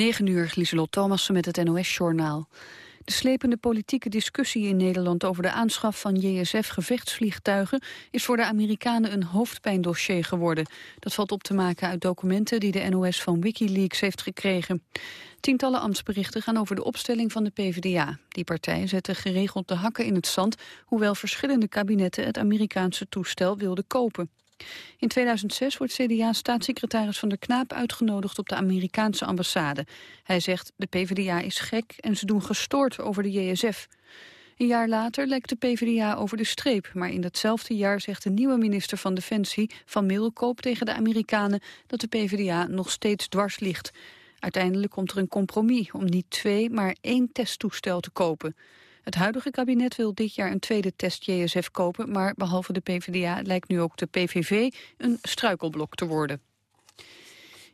9 uur, Lieselot Thomassen met het NOS-journaal. De slepende politieke discussie in Nederland over de aanschaf van JSF-gevechtsvliegtuigen is voor de Amerikanen een hoofdpijndossier geworden. Dat valt op te maken uit documenten die de NOS van Wikileaks heeft gekregen. Tientallen ambtsberichten gaan over de opstelling van de PvdA. Die partij zette geregeld de hakken in het zand, hoewel verschillende kabinetten het Amerikaanse toestel wilden kopen. In 2006 wordt CDA-staatssecretaris Van der Knaap uitgenodigd op de Amerikaanse ambassade. Hij zegt de PvdA is gek en ze doen gestoord over de JSF. Een jaar later lekt de PvdA over de streep, maar in datzelfde jaar zegt de nieuwe minister van Defensie Van Middelkoop tegen de Amerikanen dat de PvdA nog steeds dwars ligt. Uiteindelijk komt er een compromis om niet twee, maar één testtoestel te kopen. Het huidige kabinet wil dit jaar een tweede test JSF kopen... maar behalve de PvdA lijkt nu ook de PVV een struikelblok te worden.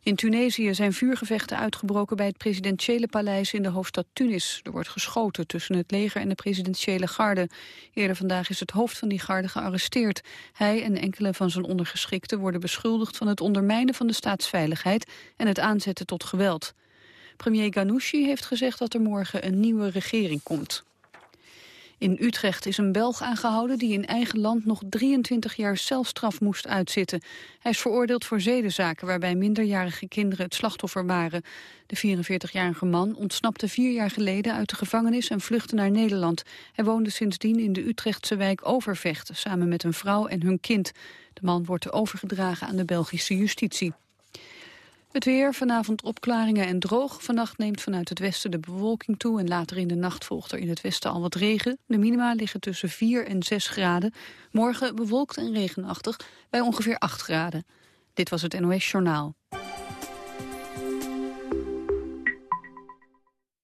In Tunesië zijn vuurgevechten uitgebroken bij het presidentiële paleis in de hoofdstad Tunis. Er wordt geschoten tussen het leger en de presidentiële garde. Eerder vandaag is het hoofd van die garde gearresteerd. Hij en enkele van zijn ondergeschikten worden beschuldigd van het ondermijnen van de staatsveiligheid en het aanzetten tot geweld. Premier Ghanouchi heeft gezegd dat er morgen een nieuwe regering komt. In Utrecht is een Belg aangehouden die in eigen land nog 23 jaar celstraf moest uitzitten. Hij is veroordeeld voor zedenzaken waarbij minderjarige kinderen het slachtoffer waren. De 44-jarige man ontsnapte vier jaar geleden uit de gevangenis en vluchtte naar Nederland. Hij woonde sindsdien in de Utrechtse wijk Overvecht samen met een vrouw en hun kind. De man wordt overgedragen aan de Belgische justitie. Het weer, vanavond opklaringen en droog. Vannacht neemt vanuit het westen de bewolking toe... en later in de nacht volgt er in het westen al wat regen. De minima liggen tussen 4 en 6 graden. Morgen bewolkt en regenachtig bij ongeveer 8 graden. Dit was het NOS Journaal.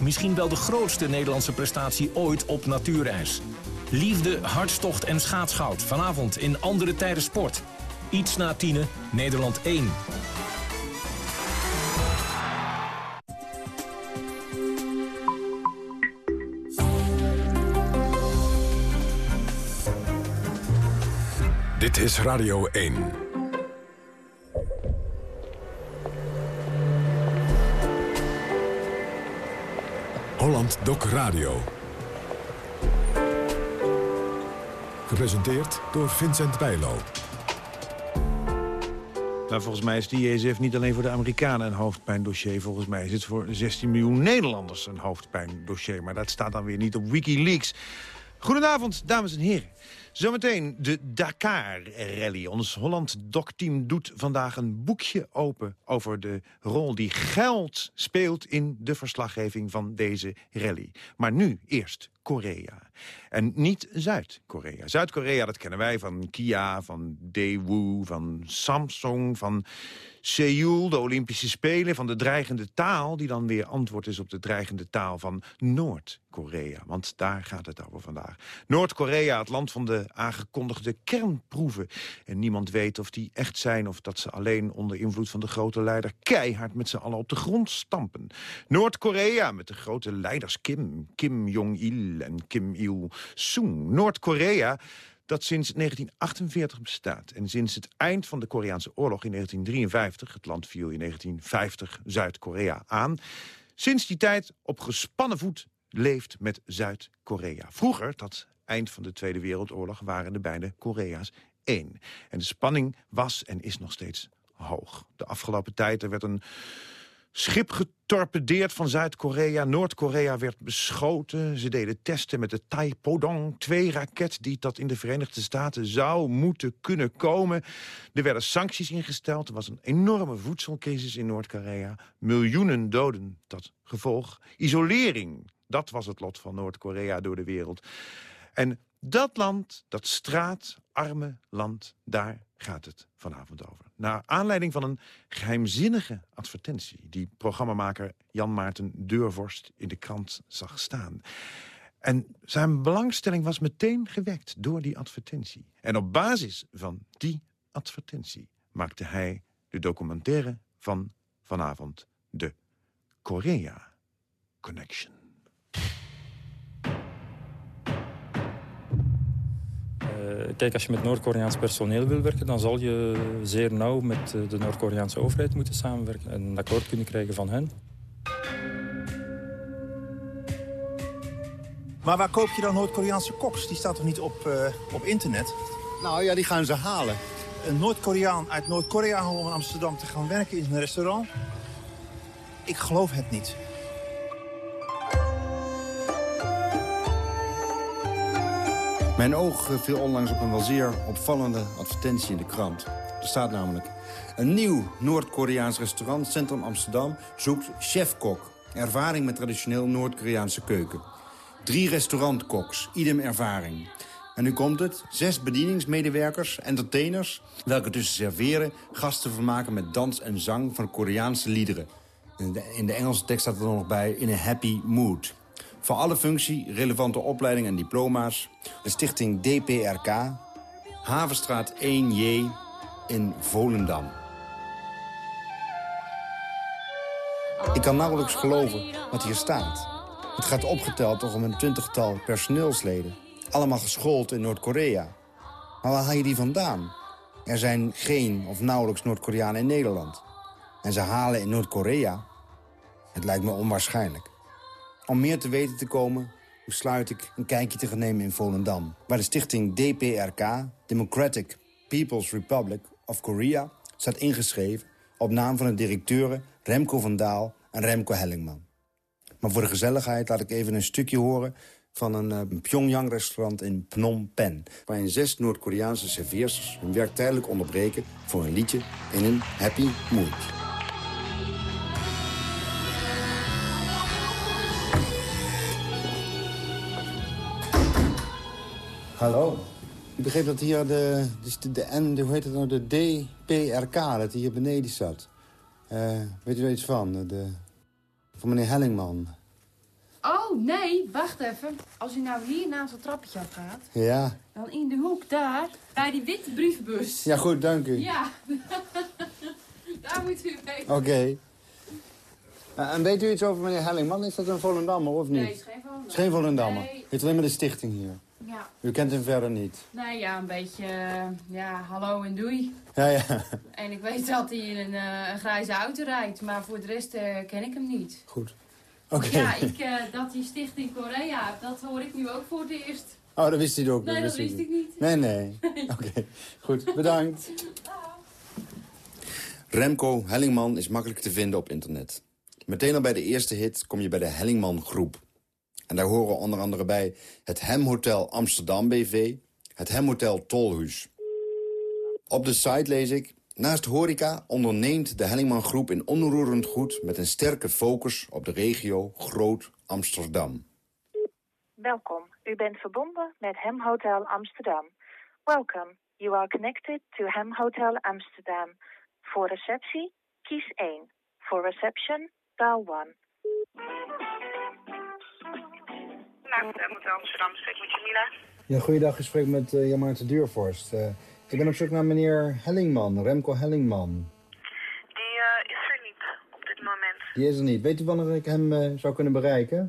Misschien wel de grootste Nederlandse prestatie ooit op natuurijs. Liefde, hartstocht en schaatsgoud. Vanavond in Andere Tijden Sport. Iets na tienen, Nederland 1. Dit is Radio 1. Holland Doc Radio. Gepresenteerd door Vincent Bijlo. Nou, volgens mij is die ESF niet alleen voor de Amerikanen een hoofdpijndossier. Volgens mij is het voor 16 miljoen Nederlanders een hoofdpijndossier. Maar dat staat dan weer niet op Wikileaks. Goedenavond, dames en heren. Zometeen de Dakar-rally. Ons Holland-Doc-team doet vandaag een boekje open... over de rol die geld speelt in de verslaggeving van deze rally. Maar nu eerst Korea. En niet Zuid-Korea. Zuid-Korea, dat kennen wij van Kia, van Daewoo, van Samsung, van Seoul, de Olympische Spelen, van de dreigende taal... die dan weer antwoord is op de dreigende taal van Noord-Korea. Want daar gaat het over vandaag. Noord-Korea, het land van de aangekondigde kernproeven. En niemand weet of die echt zijn... of dat ze alleen onder invloed van de grote leider... keihard met z'n allen op de grond stampen. Noord-Korea met de grote leiders Kim, Kim Jong-il en Kim Il-sung. Noord-Korea dat sinds 1948 bestaat. En sinds het eind van de Koreaanse oorlog in 1953... het land viel in 1950 Zuid-Korea aan... sinds die tijd op gespannen voet leeft met Zuid-Korea. Vroeger, dat eind van de Tweede Wereldoorlog... waren de beide Korea's één. En de spanning was en is nog steeds hoog. De afgelopen tijd er werd een Schip getorpedeerd van Zuid-Korea. Noord-Korea werd beschoten. Ze deden testen met de Taipodong 2-raket... die tot in de Verenigde Staten zou moeten kunnen komen. Er werden sancties ingesteld. Er was een enorme voedselcrisis in Noord-Korea. Miljoenen doden tot gevolg. Isolering, dat was het lot van Noord-Korea door de wereld. En dat land, dat straatarme land, daar gaat het vanavond over. Naar aanleiding van een geheimzinnige advertentie... die programmamaker Jan Maarten Deurvorst in de krant zag staan. En zijn belangstelling was meteen gewekt door die advertentie. En op basis van die advertentie maakte hij de documentaire van vanavond... de Korea Connection. Kijk, als je met Noord-Koreaans personeel wil werken... dan zal je zeer nauw met eh, de Noord-Koreaanse overheid moeten samenwerken... en een akkoord kunnen krijgen van hen. Maar waar koop je dan Noord-Koreaanse koks? Die staat toch niet op, uh, op internet? Nou ja, die gaan ze halen. Een Noord-Koreaan uit Noord-Korea om in Amsterdam te gaan werken in een restaurant? Ik geloof het niet. Mijn oog viel onlangs op een wel zeer opvallende advertentie in de krant. Er staat namelijk... Een nieuw Noord-Koreaans restaurant, Centrum Amsterdam, zoekt chefkok. Ervaring met traditioneel Noord-Koreaanse keuken. Drie restaurantkoks, idem ervaring. En nu komt het, zes bedieningsmedewerkers, entertainers... welke tussen serveren gasten vermaken met dans en zang van Koreaanse liederen. In de, in de Engelse tekst staat er nog bij, in a happy mood. Voor alle functie, relevante opleidingen en diploma's. De stichting DPRK, Havenstraat 1J in Volendam. Ik kan nauwelijks geloven wat hier staat. Het gaat opgeteld toch om een twintigtal personeelsleden. Allemaal geschoold in Noord-Korea. Maar waar haal je die vandaan? Er zijn geen of nauwelijks Noord-Koreanen in Nederland. En ze halen in Noord-Korea? Het lijkt me onwaarschijnlijk. Om meer te weten te komen besluit ik een kijkje te gaan nemen in Volendam... waar de stichting DPRK, Democratic People's Republic of Korea... staat ingeschreven op naam van de directeuren Remco van Daal en Remco Hellingman. Maar voor de gezelligheid laat ik even een stukje horen van een, uh, Pyongyang-restaurant in Phnom Penh... waarin zes Noord-Koreaanse serveersters hun werk tijdelijk onderbreken... voor een liedje in een happy mood. Hallo. Ik begreep dat hier de, dus de, de, N, hoe heet het nou, de DPRK, dat die hier beneden zat. Uh, weet u er iets van? De, van meneer Hellingman. Oh, nee, wacht even. Als u nou hier naast het trappetje gaat... Ja. Dan in de hoek daar, bij die witte brievenbus. Ja, goed, dank u. Ja. daar moet u weten. Oké. Okay. Uh, en weet u iets over meneer Hellingman? Is dat een Volendammer of niet? Nee, is geen Volendammer. Is geen Volendammer. Nee. Heeft alleen maar de stichting hier. Ja. U kent hem verder niet? Nee, ja, een beetje, ja, hallo en doei. Ja, ja. En ik weet dat hij in een, uh, een grijze auto rijdt, maar voor de rest uh, ken ik hem niet. Goed. Oké. Okay. Ja, ik, uh, dat hij Stichting Korea dat hoor ik nu ook voor het eerst. Oh, dat wist hij ook. Nee, dat, wist, wist ik niet. Nee, nee. nee. Oké, okay. goed. Bedankt. Remco Hellingman is makkelijk te vinden op internet. Meteen al bij de eerste hit kom je bij de Hellingman Groep. En daar horen onder andere bij het Hemhotel Amsterdam BV, het Hemhotel Tolhuis. Op de site lees ik... Naast horeca onderneemt de Hellingman Groep in onroerend goed... met een sterke focus op de regio Groot Amsterdam. Welkom. U bent verbonden met Hem Hotel Amsterdam. Welcome. You are connected to Hem Hotel Amsterdam. Voor receptie, kies 1. Voor reception, dial 1. Hotel Amsterdam, spreek met Jamila. Ja, goeiedag, ik spreek met uh, Duurvorst. Uh, ik ben op zoek naar meneer Hellingman, Remco Hellingman. Die uh, is er niet op dit moment. Die is er niet. Weet u wanneer ik hem uh, zou kunnen bereiken?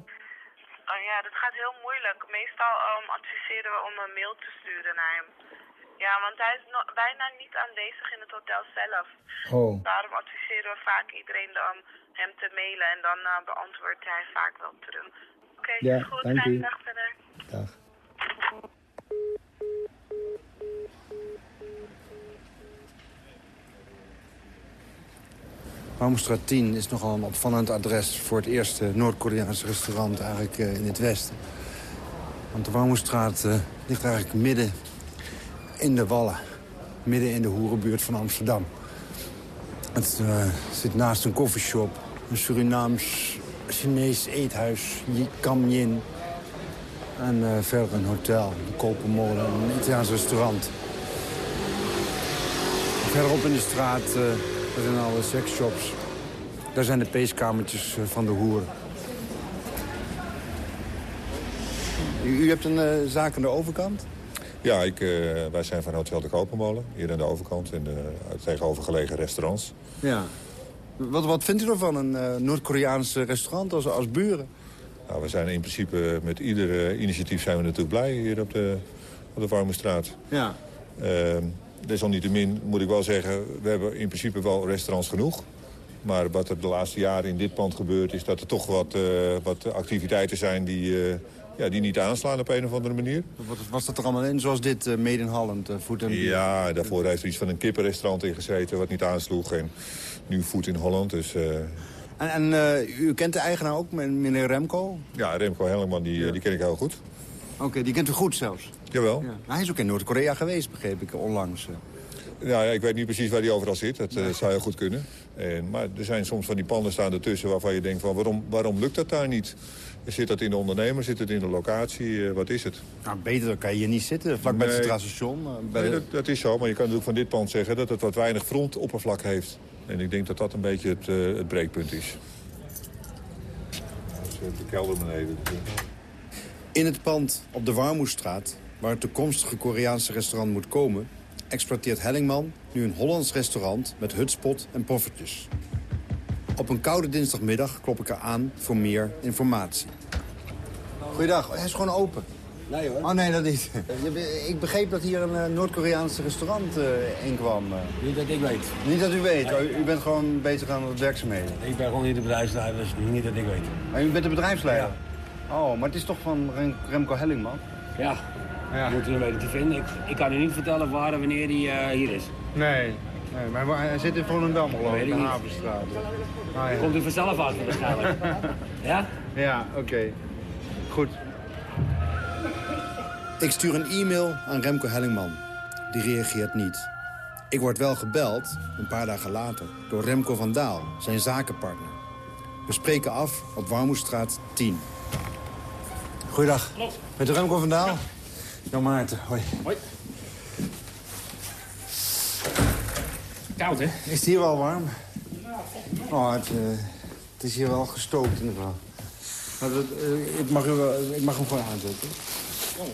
Oh ja, dat gaat heel moeilijk. Meestal um, adviseren we om een mail te sturen naar hem. Ja, want hij is no bijna niet aanwezig in het hotel zelf. Oh. Daarom adviseren we vaak iedereen om hem te mailen en dan beantwoordt hij vaak wel terug. Oké, okay, ja, goed. Dank Fijne u. dag verder. Dag. Warmoestraat 10 is nogal een opvallend adres voor het eerste Noord-Koreaanse restaurant eigenlijk uh, in het westen. Want de Warmoestraat uh, ligt eigenlijk midden in de Wallen. Midden in de hoerenbuurt van Amsterdam. Het uh, zit naast een koffieshop, een Surinaams Chinees eethuis, Kam Yin. En uh, verder een hotel, een kopermolen, een Italiaans restaurant. Verderop in de straat uh, daar zijn alle seksshops. Daar zijn de peeskamertjes uh, van de hoeren. U, u hebt een zaak aan de overkant? Ja, ik, wij zijn van Hotel de Kopermolen. Hier aan de overkant in de tegenovergelegen restaurants. Ja. Wat, wat vindt u ervan, een Noord-Koreaans restaurant als, als buren? Nou, we zijn in principe met ieder initiatief zijn we natuurlijk blij hier op de, op de Warmoestraat. Ja. Ehm, desalniettemin moet ik wel zeggen, we hebben in principe wel restaurants genoeg. Maar wat er de laatste jaren in dit pand gebeurt... is dat er toch wat, uh, wat activiteiten zijn die, uh, ja, die niet aanslaan op een of andere manier. Wat was dat er allemaal in, zoals dit uh, Made in Holland? food and ja, daarvoor heeft er iets van een kippenrestaurant in gezeten... wat niet aansloeg. En nu Food in Holland, dus... En, en u kent de eigenaar ook, meneer Remco? Ja, Remco Helleman, die, ja. die ken ik heel goed. Oké, die kent u goed zelfs? Jawel. Ja. hij is ook in Noord-Korea geweest, begreep ik, onlangs. Ja, ja, ik weet niet precies waar hij overal zit. Dat uh, zou heel goed kunnen. En, maar er zijn soms van die panden staan ertussen waarvan je denkt... van waarom, waarom lukt dat daar niet? Zit dat in de ondernemer? Zit het in de locatie? Uh, wat is het? Nou, beter dan kan je hier niet zitten, vlak bij het Centraal Station. Uh, nee, dat, dat, is zo, maar je kan natuurlijk van dit pand zeggen... dat het wat weinig frontoppervlak heeft. En ik denk dat dat een beetje het, het breekpunt is. De kelder beneden. In het pand op de Warmoestraat, waar het toekomstige Koreaanse restaurant moet komen... exploiteert Hellingman nu een Hollands restaurant met hutspot en poffertjes. Op een koude dinsdagmiddag klop ik er aan voor meer informatie. Goeiedag, hij is gewoon open. Nee hoor. Oh nee, dat niet. Ik begreep dat hier een uh, Noord-Koreaans restaurant uh, in kwam. Niet dat ik weet. Niet dat u weet? Nee. U bent gewoon bezig aan het werkzaamheden? Ik ben gewoon niet de bedrijfsleider, dus niet dat ik weet. Maar u bent de bedrijfsleider? Ja. Oh, maar het is toch van Remco Hellingman? Ja, ja. we moeten hem weten te vinden. Ik, ik kan u niet vertellen waar en wanneer hij uh, hier is. Nee, nee, maar hij zit in Volendam geloof ik, de Havenstraat. Ah, ja. Komt u vanzelf uit waarschijnlijk. ja? Ja, oké. Okay. Goed. Ik stuur een e-mail aan Remco Hellingman. Die reageert niet. Ik word wel gebeld, een paar dagen later, door Remco van Daal, zijn zakenpartner. We spreken af op Warmoestraat 10. Goeiedag. Met Remco van Daal? Ja. Jan Maarten, hoi. Hoi. Koud, hè? Is het hier wel warm? Oh, het, uh, het is hier wel gestookt in ieder geval. Maar dat, uh, ik, mag u wel, ik mag hem gewoon aanzetten. Oh.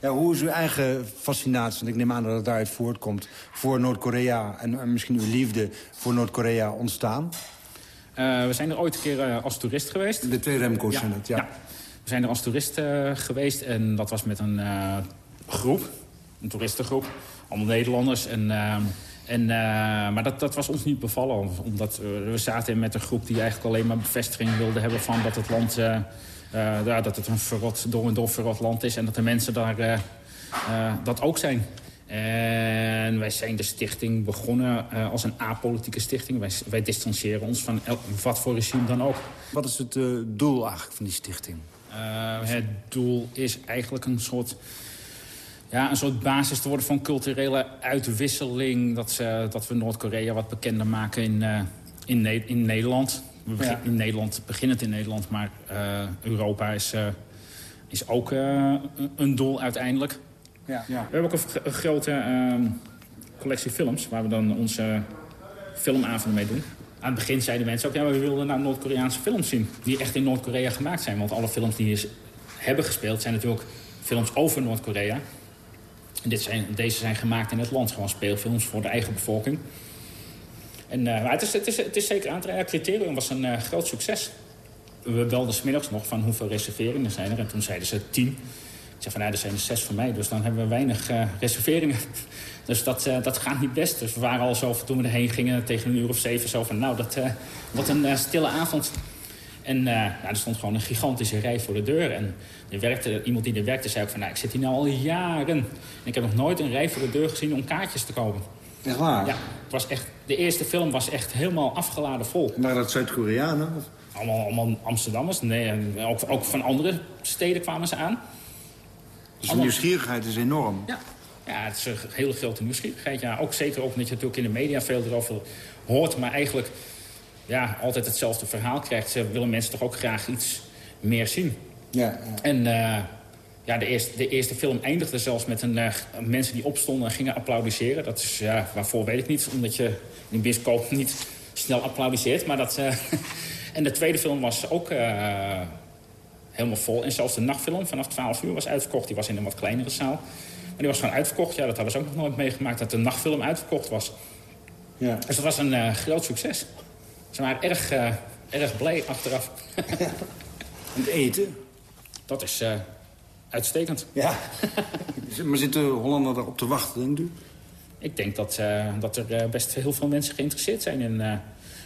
Ja, hoe is uw eigen fascinatie, want ik neem aan dat het daaruit voortkomt... voor Noord-Korea en, en, misschien uw liefde voor Noord-Korea ontstaan? Uh, we zijn er ooit een keer als toerist geweest. De twee Remco's zijn het, ja. ja. We zijn er als toerist geweest en dat was met een groep, een toeristengroep, allemaal Nederlanders. En, uh, en, maar dat, dat was ons niet bevallen, omdat we zaten met een groep die eigenlijk alleen maar bevestiging wilde hebben van dat het land, ja, dat het een verrot, door en door verrot land is en dat de mensen daar dat ook zijn. En wij zijn de stichting begonnen uh, als een apolitieke stichting. Wij, wij distancieren ons van wat voor regime dan ook. Wat is het uh, doel eigenlijk van die stichting? Uh, het doel is eigenlijk een soort, ja, een soort basis te worden van culturele uitwisseling. Dat, ze, dat we Noord-Korea wat bekender maken in, uh, in, Ne in, Nederland. We begin, ja. In Nederland, beginnend in Nederland, maar uh, Europa is, is ook een doel uiteindelijk. Ja. Ja. We hebben ook een, een grote ehm, collectie films waar we dan onze filmavonden mee doen. Aan het begin zeiden mensen ook, ja, we wilden naar Noord-Koreaanse films zien. Die echt in Noord-Korea gemaakt zijn. Want alle films die hier hebben gespeeld zijn natuurlijk films over Noord-Korea. Dit zijn, deze zijn gemaakt in het land. Gewoon speelfilms voor de eigen bevolking. En, uh, maar het is, het, is, het is zeker aan te Het criterium was een uh, groot succes. We belden smiddags nog van hoeveel reserveringen zijn er. En toen zeiden ze tien. Ik zei van, nou, er zijn er zes voor mij. Dus dan hebben we weinig uh, reserveringen. Dus dat, dat gaat niet best. Dus we waren al zo, toen we erheen gingen, tegen een uur of zeven... zo van, nou, dat wordt een stille avond. En nou, er stond gewoon een gigantische rij voor de deur. En er werkte, iemand die er werkte zei ook van, nou, ik zit hier nu al jaren. En ik heb nog nooit een rij voor de deur gezien om kaartjes te kopen. Echt waar? Ja, het was echt, de eerste film was echt helemaal afgeladen vol. Maar dat Zuid-Koreanen? Allemaal, allemaal Amsterdammers. Nee, ook, ook van andere steden kwamen ze aan. Dus de nieuwsgierigheid is enorm. Ja, ja, het is een hele grote nieuwsgierigheid. Ja, ook zeker ook omdat je natuurlijk in de media veel erover hoort... maar eigenlijk ja, altijd hetzelfde verhaal krijgt. Ze willen mensen toch ook graag iets meer zien. Ja, ja. En uh, Ja, de eerste, de eerste film eindigde zelfs met een, uh, mensen die opstonden en gingen applaudisseren. Dat is, ja, waarvoor weet ik niet, omdat je in bioscoop niet snel applaudisseert. Maar dat, uh, en de tweede film was ook helemaal vol. En zelfs de nachtfilm vanaf 12 uur was uitverkocht. Die was in een wat kleinere zaal. Maar die was gewoon uitverkocht. Ja, dat hadden ze ook nog nooit meegemaakt, dat de nachtfilm uitverkocht was. Ja. Dus dat was een groot succes. Ze waren erg, erg blij achteraf. het eten? Dat is uitstekend. Ja. maar zitten Hollander erop te wachten, denkt u? Ik denk dat, uh, dat er best heel veel mensen geïnteresseerd zijn in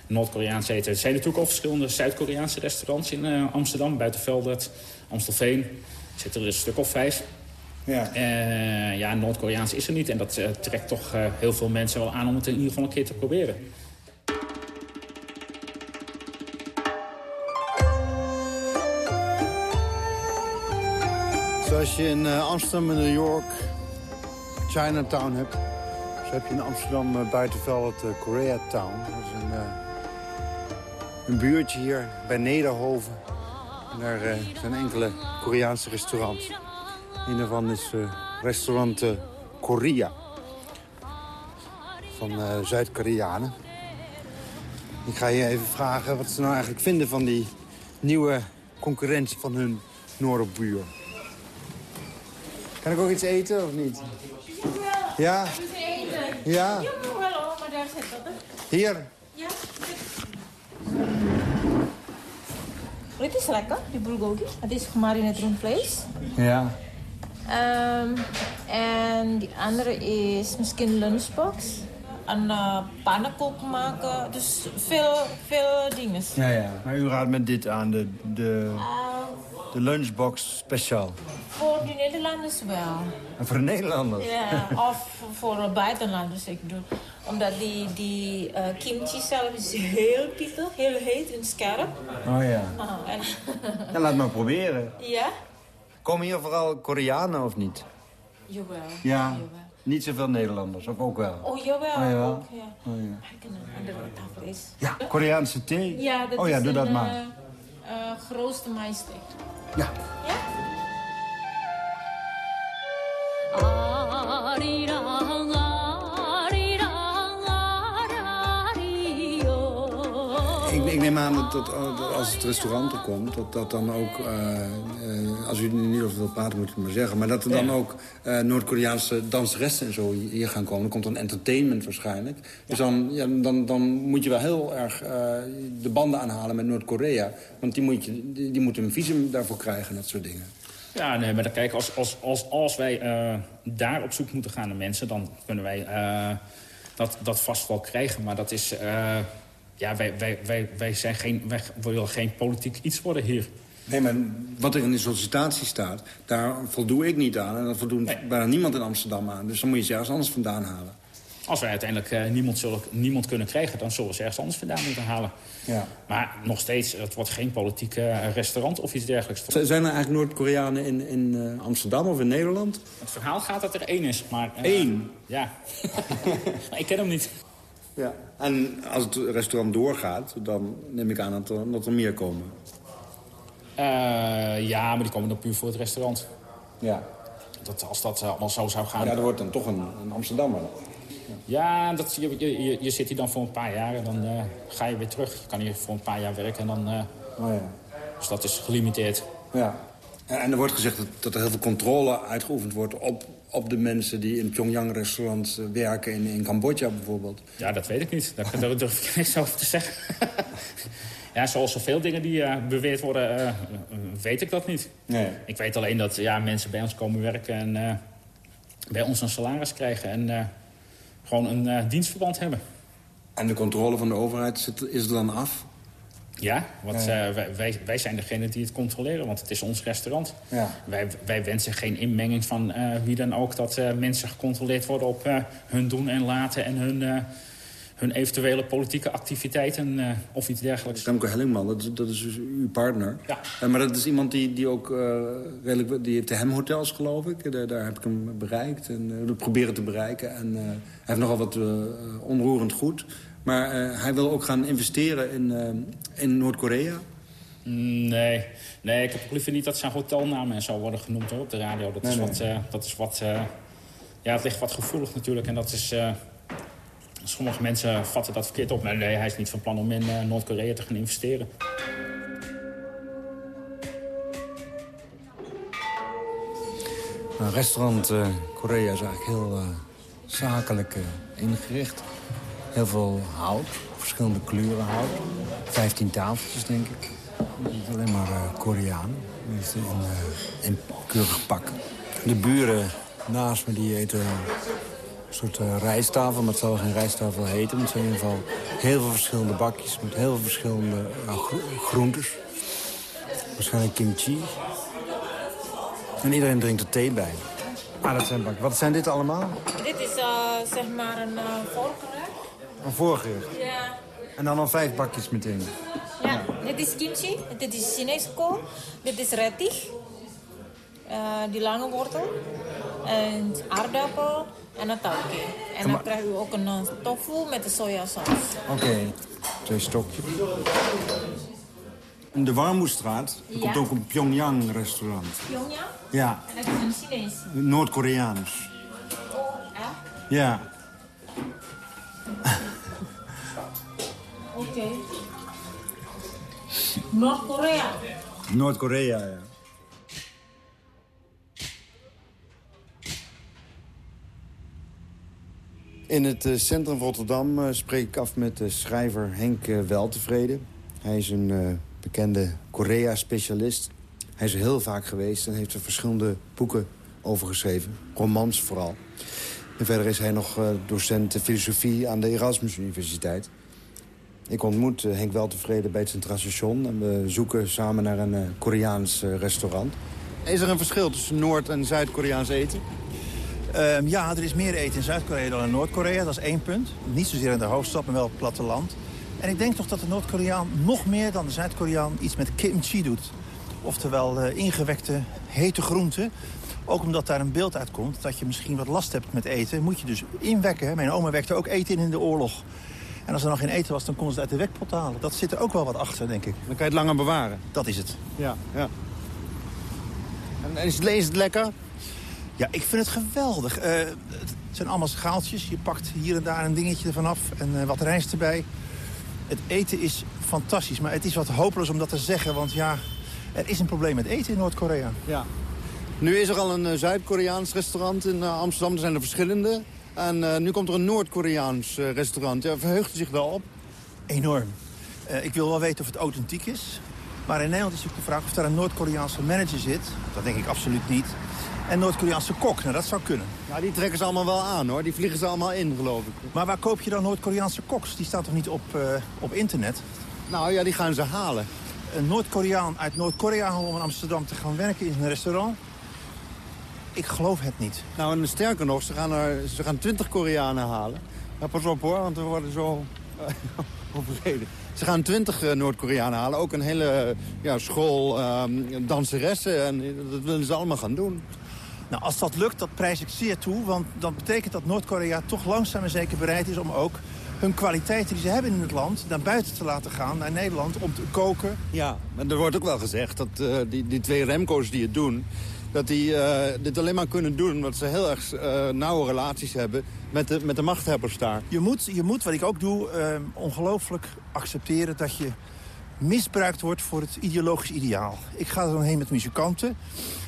Noord-Koreaans eten. Er zijn natuurlijk ook verschillende Zuid-Koreaanse restaurants in Amsterdam. Buitenveldert, Amstelveen. Er zitten er een stuk of vijf. Ja, ja Noord-Koreaans is er niet. En dat trekt toch heel veel mensen wel aan om het in ieder geval een keer te proberen. Zoals je in Amsterdam en New York Chinatown hebt... zo heb je in Amsterdam uh, buitenveld het Koreatown. Dat is een, een buurtje hier bij Nederhoven. En daar zijn enkele Koreaanse restaurants. Een daarvan is restaurant Korea. Van Zuid-Koreanen. Ik ga je even vragen wat ze nou eigenlijk vinden van die nieuwe concurrentie van hun noorderbuur. Kan ik ook iets eten of niet? Ja? Ja? maar daar zit dat. Hier? Ja. Dit is lekker, die bulgogi. Het is gemarineerd vlees. Ja. Um, en die andere is misschien lunchbox. Een uh, pannenkoek maken. Dus veel, veel dingen. Ja, ja. Maar u raadt met dit aan, de, de, de lunchbox speciaal. Voor de Nederlanders wel. En voor de Nederlanders? Ja, of voor de buitenlanders, ik bedoel. Omdat die, die uh, kimchi zelf is heel pittig, heel heet en scherp. Oh ja. Ah, en... ja, laat maar proberen. Ja? Komen hier vooral Koreanen of niet? Jawel. Ja? Jawel. Niet zoveel Nederlanders, of ook wel? Oh, jawel. Oh, ja. Ook, ja. Oh, ja. Ik een andere tafel is. Ja, Koreaanse thee? Ja, dat oh ja, is doe een, dat maar. Uh, uh, grootste majesteet. Ja. Ja? Ik, ik, neem aan dat, dat, als het restaurant er komt, dat dat dan ook... Uh, uh, als u niet over wilt praten, moet ik het maar zeggen... maar dat er dan ja. ook uh, Noord-Koreaanse danseressen en zo hier gaan komen. Er komt dan entertainment waarschijnlijk. Ja. Dus dan, ja, dan, dan moet je wel heel erg de banden aanhalen met Noord-Korea. Want die, moet je, die, die moeten een visum daarvoor krijgen en dat soort dingen. Ja, nee, maar kijk, als, als, als, als wij daar op zoek moeten gaan naar mensen... dan kunnen wij dat, dat vast wel krijgen. Maar dat is... Ja, wij, wij, wij, wij, zijn geen, wij willen geen politiek iets worden hier. Nee, maar wat er in de sollicitatie staat, daar voldoe ik niet aan. En daar voldoet nee. bijna niemand in Amsterdam aan. Dus dan moet je ze ergens anders vandaan halen. Als wij uiteindelijk uh, niemand, zullen, niemand kunnen krijgen... dan zullen we ze ergens anders vandaan moeten halen. Ja. Maar nog steeds, het wordt geen politiek uh, restaurant of iets dergelijks. Zijn er eigenlijk Noord-Koreanen in, in uh, Amsterdam of in Nederland? Het verhaal gaat dat er één is, maar... Eén? Ja. ik ken hem niet. Ja. En als het restaurant doorgaat, dan neem ik aan dat er, dat er meer komen. ja, maar die komen dan puur voor het restaurant. Ja. Dat, als dat allemaal zo zou gaan... Ja, dat wordt dan toch een, een Amsterdammer. Ja, dat, je, je, je zit hier dan voor een paar jaar en dan uh, ga je weer terug. Je kan hier voor een paar jaar werken en dan... Uh, oh ja. Dus dat is gelimiteerd. Ja. En, er wordt gezegd dat, dat, er heel veel controle uitgeoefend wordt... op, op de mensen die in Pyongyang-restaurants werken, in, in Cambodja bijvoorbeeld. Ja, dat weet ik niet. Daar, daar durf ik niks over te zeggen. ja, zoals zoveel dingen die uh, beweerd worden, weet ik dat niet. Nee. Ik weet alleen dat ja, mensen bij ons komen werken en bij ons een salaris krijgen... en gewoon een dienstverband hebben. En de controle van de overheid is er dan af? Ja, want. Uh, wij, wij zijn degene die het controleren, want het is ons restaurant. Ja. Wij, wij wensen geen inmenging van uh, wie dan ook... dat mensen gecontroleerd worden op hun doen en laten... en hun, hun eventuele politieke activiteiten of iets dergelijks. Remco Hellingman, dat is, dat is dus uw partner. Ja. maar dat is iemand die, die ook redelijk... die heeft de Hem Hotels, geloof ik. Daar, daar heb ik hem bereikt en uh, proberen te bereiken. En hij heeft nogal wat onroerend goed... Maar uh, hij wil ook gaan investeren in, uh, in Noord-Korea. Nee, nee, ik heb ook liever niet dat zijn hotelnamen en zo worden genoemd hoor, op de radio. Dat Nee, is nee. wat, eh, dat is wat eh, ja, het ligt wat gevoelig natuurlijk. En dat is, eh, sommige mensen vatten dat verkeerd op. Maar nee, hij is niet van plan om in eh, Noord-Korea te gaan investeren. Nou, restaurant eh, Korea is eigenlijk heel eh, zakelijk eh, ingericht. Heel veel hout, verschillende kleuren hout. Vijftien tafeltjes, denk ik. Niet alleen maar eh Koreaan. Mensen in, in keurig pak. De buren naast me die eten een soort eh, rijsttafel. Maar het zal geen rijsttafel heten. Het zijn in ieder geval heel veel verschillende bakjes met heel veel verschillende gro- groentes. Waarschijnlijk kimchi. En iedereen drinkt er thee bij. Ah, dat zijn. Wat zijn dit allemaal? Dit is zeg maar een uh, voorgerecht. Een voorgerecht. Ja. En dan al vijf bakjes meteen. ja, dit is kimchi, dit is Chinese kool, dit is rettich, eh, die lange wortel, en aardappel en een tauke. En dan krijg u ook een eh, tofu met de sojasaus. Oké. Twee stokjes. In de Warmoestraat Ja. komt ook een Pyongyang restaurant. Pyongyang? Ja, En dat is een Chinees. Noord-Koreaans. Ja? Ja. Oké. Noord-Korea. Noord-Korea, ja. In het eh, centrum van Rotterdam eh, spreek ik af met de schrijver Henk eh, Weltevreden. Hij is een eh, bekende Korea-specialist. Hij is er heel vaak geweest en heeft er verschillende boeken over geschreven. Romans vooral. En verder is hij nog eh, docent filosofie aan de Erasmus Universiteit. Ik ontmoet eh, Henk Weltevreden bij het Centraal Station... en we zoeken samen naar een eh, Koreaans eh, restaurant. Is er een verschil tussen Noord- en Zuid-Koreaans eten? Ehm, ja, er is meer eten in Zuid-Korea dan in Noord-Korea. Dat is één punt. Niet zozeer in de hoofdstad, maar wel op het platteland. En ik denk toch dat de Noord-Koreaan nog meer dan de Zuid-Koreaan iets met kimchi doet. Oftewel eh, ingewekte, hete groenten. Ook omdat daar een beeld uitkomt dat je misschien wat last hebt met eten... moet je dus inwekken. hè. Mijn oma wekte ook eten in in de oorlog. En als er nog geen eten was, dan kon ze het uit de wekpot halen. Dat zit er ook wel wat achter, denk ik. Dan kan je het langer bewaren. Dat is het. Ja, ja. En is het, is het lekker? Ja, ik vind het geweldig. Eh, het zijn allemaal schaaltjes. Je pakt hier en daar een dingetje ervan af en eh, wat rijst erbij. Het eten is fantastisch, maar het is wat hopeloos om dat te zeggen. Want ja, er is een probleem met eten in Noord-Korea. Ja. Nu is er al een eh, Zuid-Koreaans restaurant in Amsterdam. Er zijn er verschillende. En eh, nu komt er een Noord-Koreaans eh, restaurant. Ja, verheugt u zich wel op? Enorm. Eh, ik wil wel weten of het authentiek is. Maar in Nederland is natuurlijk de vraag of daar een Noord-Koreaanse manager zit. Dat denk ik absoluut niet. En Noord-Koreaanse kok, nou dat zou kunnen. Ja, die trekken ze allemaal wel aan hoor. Die vliegen ze allemaal in, geloof ik. Maar waar koop je dan Noord-Koreaanse koks? Die staan toch niet op, op internet? Nou ja, die gaan ze halen. Een Noord-Koreaan uit Noord-Korea om in Amsterdam te gaan werken in een restaurant? Ik geloof het niet. Nou, en sterker nog, ze gaan, er, ze gaan 20 Koreanen halen. Ja, pas op hoor, want we worden zo eh, overreden. Ze gaan 20 eh, Noord-Koreanen halen. Ook een hele eh, ja, school ehm, danseressen. En dat willen ze allemaal gaan doen. Nou, als dat lukt, dat prijs ik zeer toe. Want dat betekent dat Noord-Korea toch langzaam en zeker bereid is om ook hun kwaliteiten die ze hebben in het land naar buiten te laten gaan, naar Nederland, om te koken. Ja, maar er wordt ook wel gezegd dat die, die twee Remco's die het doen... dat die eh, dit alleen maar kunnen doen omdat ze heel erg eh, nauwe relaties hebben met de, met de machthebbers daar. Je moet, je moet wat ik ook doe, eh, ongelooflijk accepteren dat je misbruikt wordt voor het ideologisch ideaal. Ik ga er dan heen met muzikanten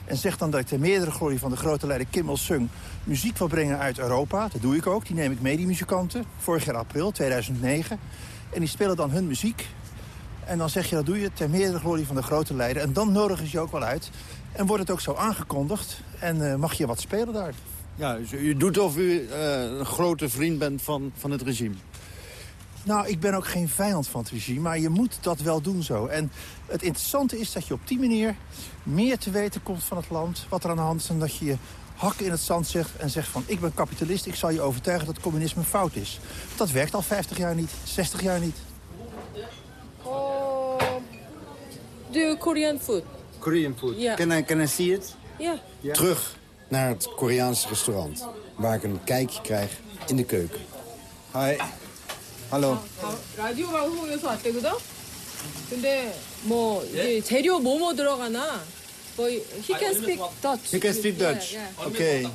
en zeg dan dat ik ter meerdere glorie van de grote leider Kim Il-sung muziek wil brengen uit Europa. Dat doe ik ook, die neem ik mee, die muzikanten. Vorig jaar april, 2009. En die spelen dan hun muziek. En dan zeg je, dat doe je ter meerdere glorie van de grote leider. En dan nodigen ze je ook wel uit. En wordt het ook zo aangekondigd. En eh, mag je wat spelen daar. Ja, dus u doet of u eh, een grote vriend bent van, van het regime. Nou, ik ben ook geen vijand van het regime, maar je moet dat wel doen zo. En het interessante is dat je op die manier meer te weten komt van het land... wat er aan de hand is, en dat je je hakken in het zand zegt en zegt van... ik ben kapitalist, ik zal je overtuigen dat communisme fout is. Dat werkt al 50 jaar niet, 60 jaar niet. Oh, the Korean food. Korean food. Ja. Can, I, can I see it? Ja. Terug naar het Koreaanse restaurant. Waar ik een kijkje krijg in de keuken. Hi. Hallo. 라디오 방송에서 왔대거든? 근데 뭐 이제 재료 뭐뭐 들어가나 뭐 he can speak Dutch. You can speak Dutch. Yeah, yeah. Okay.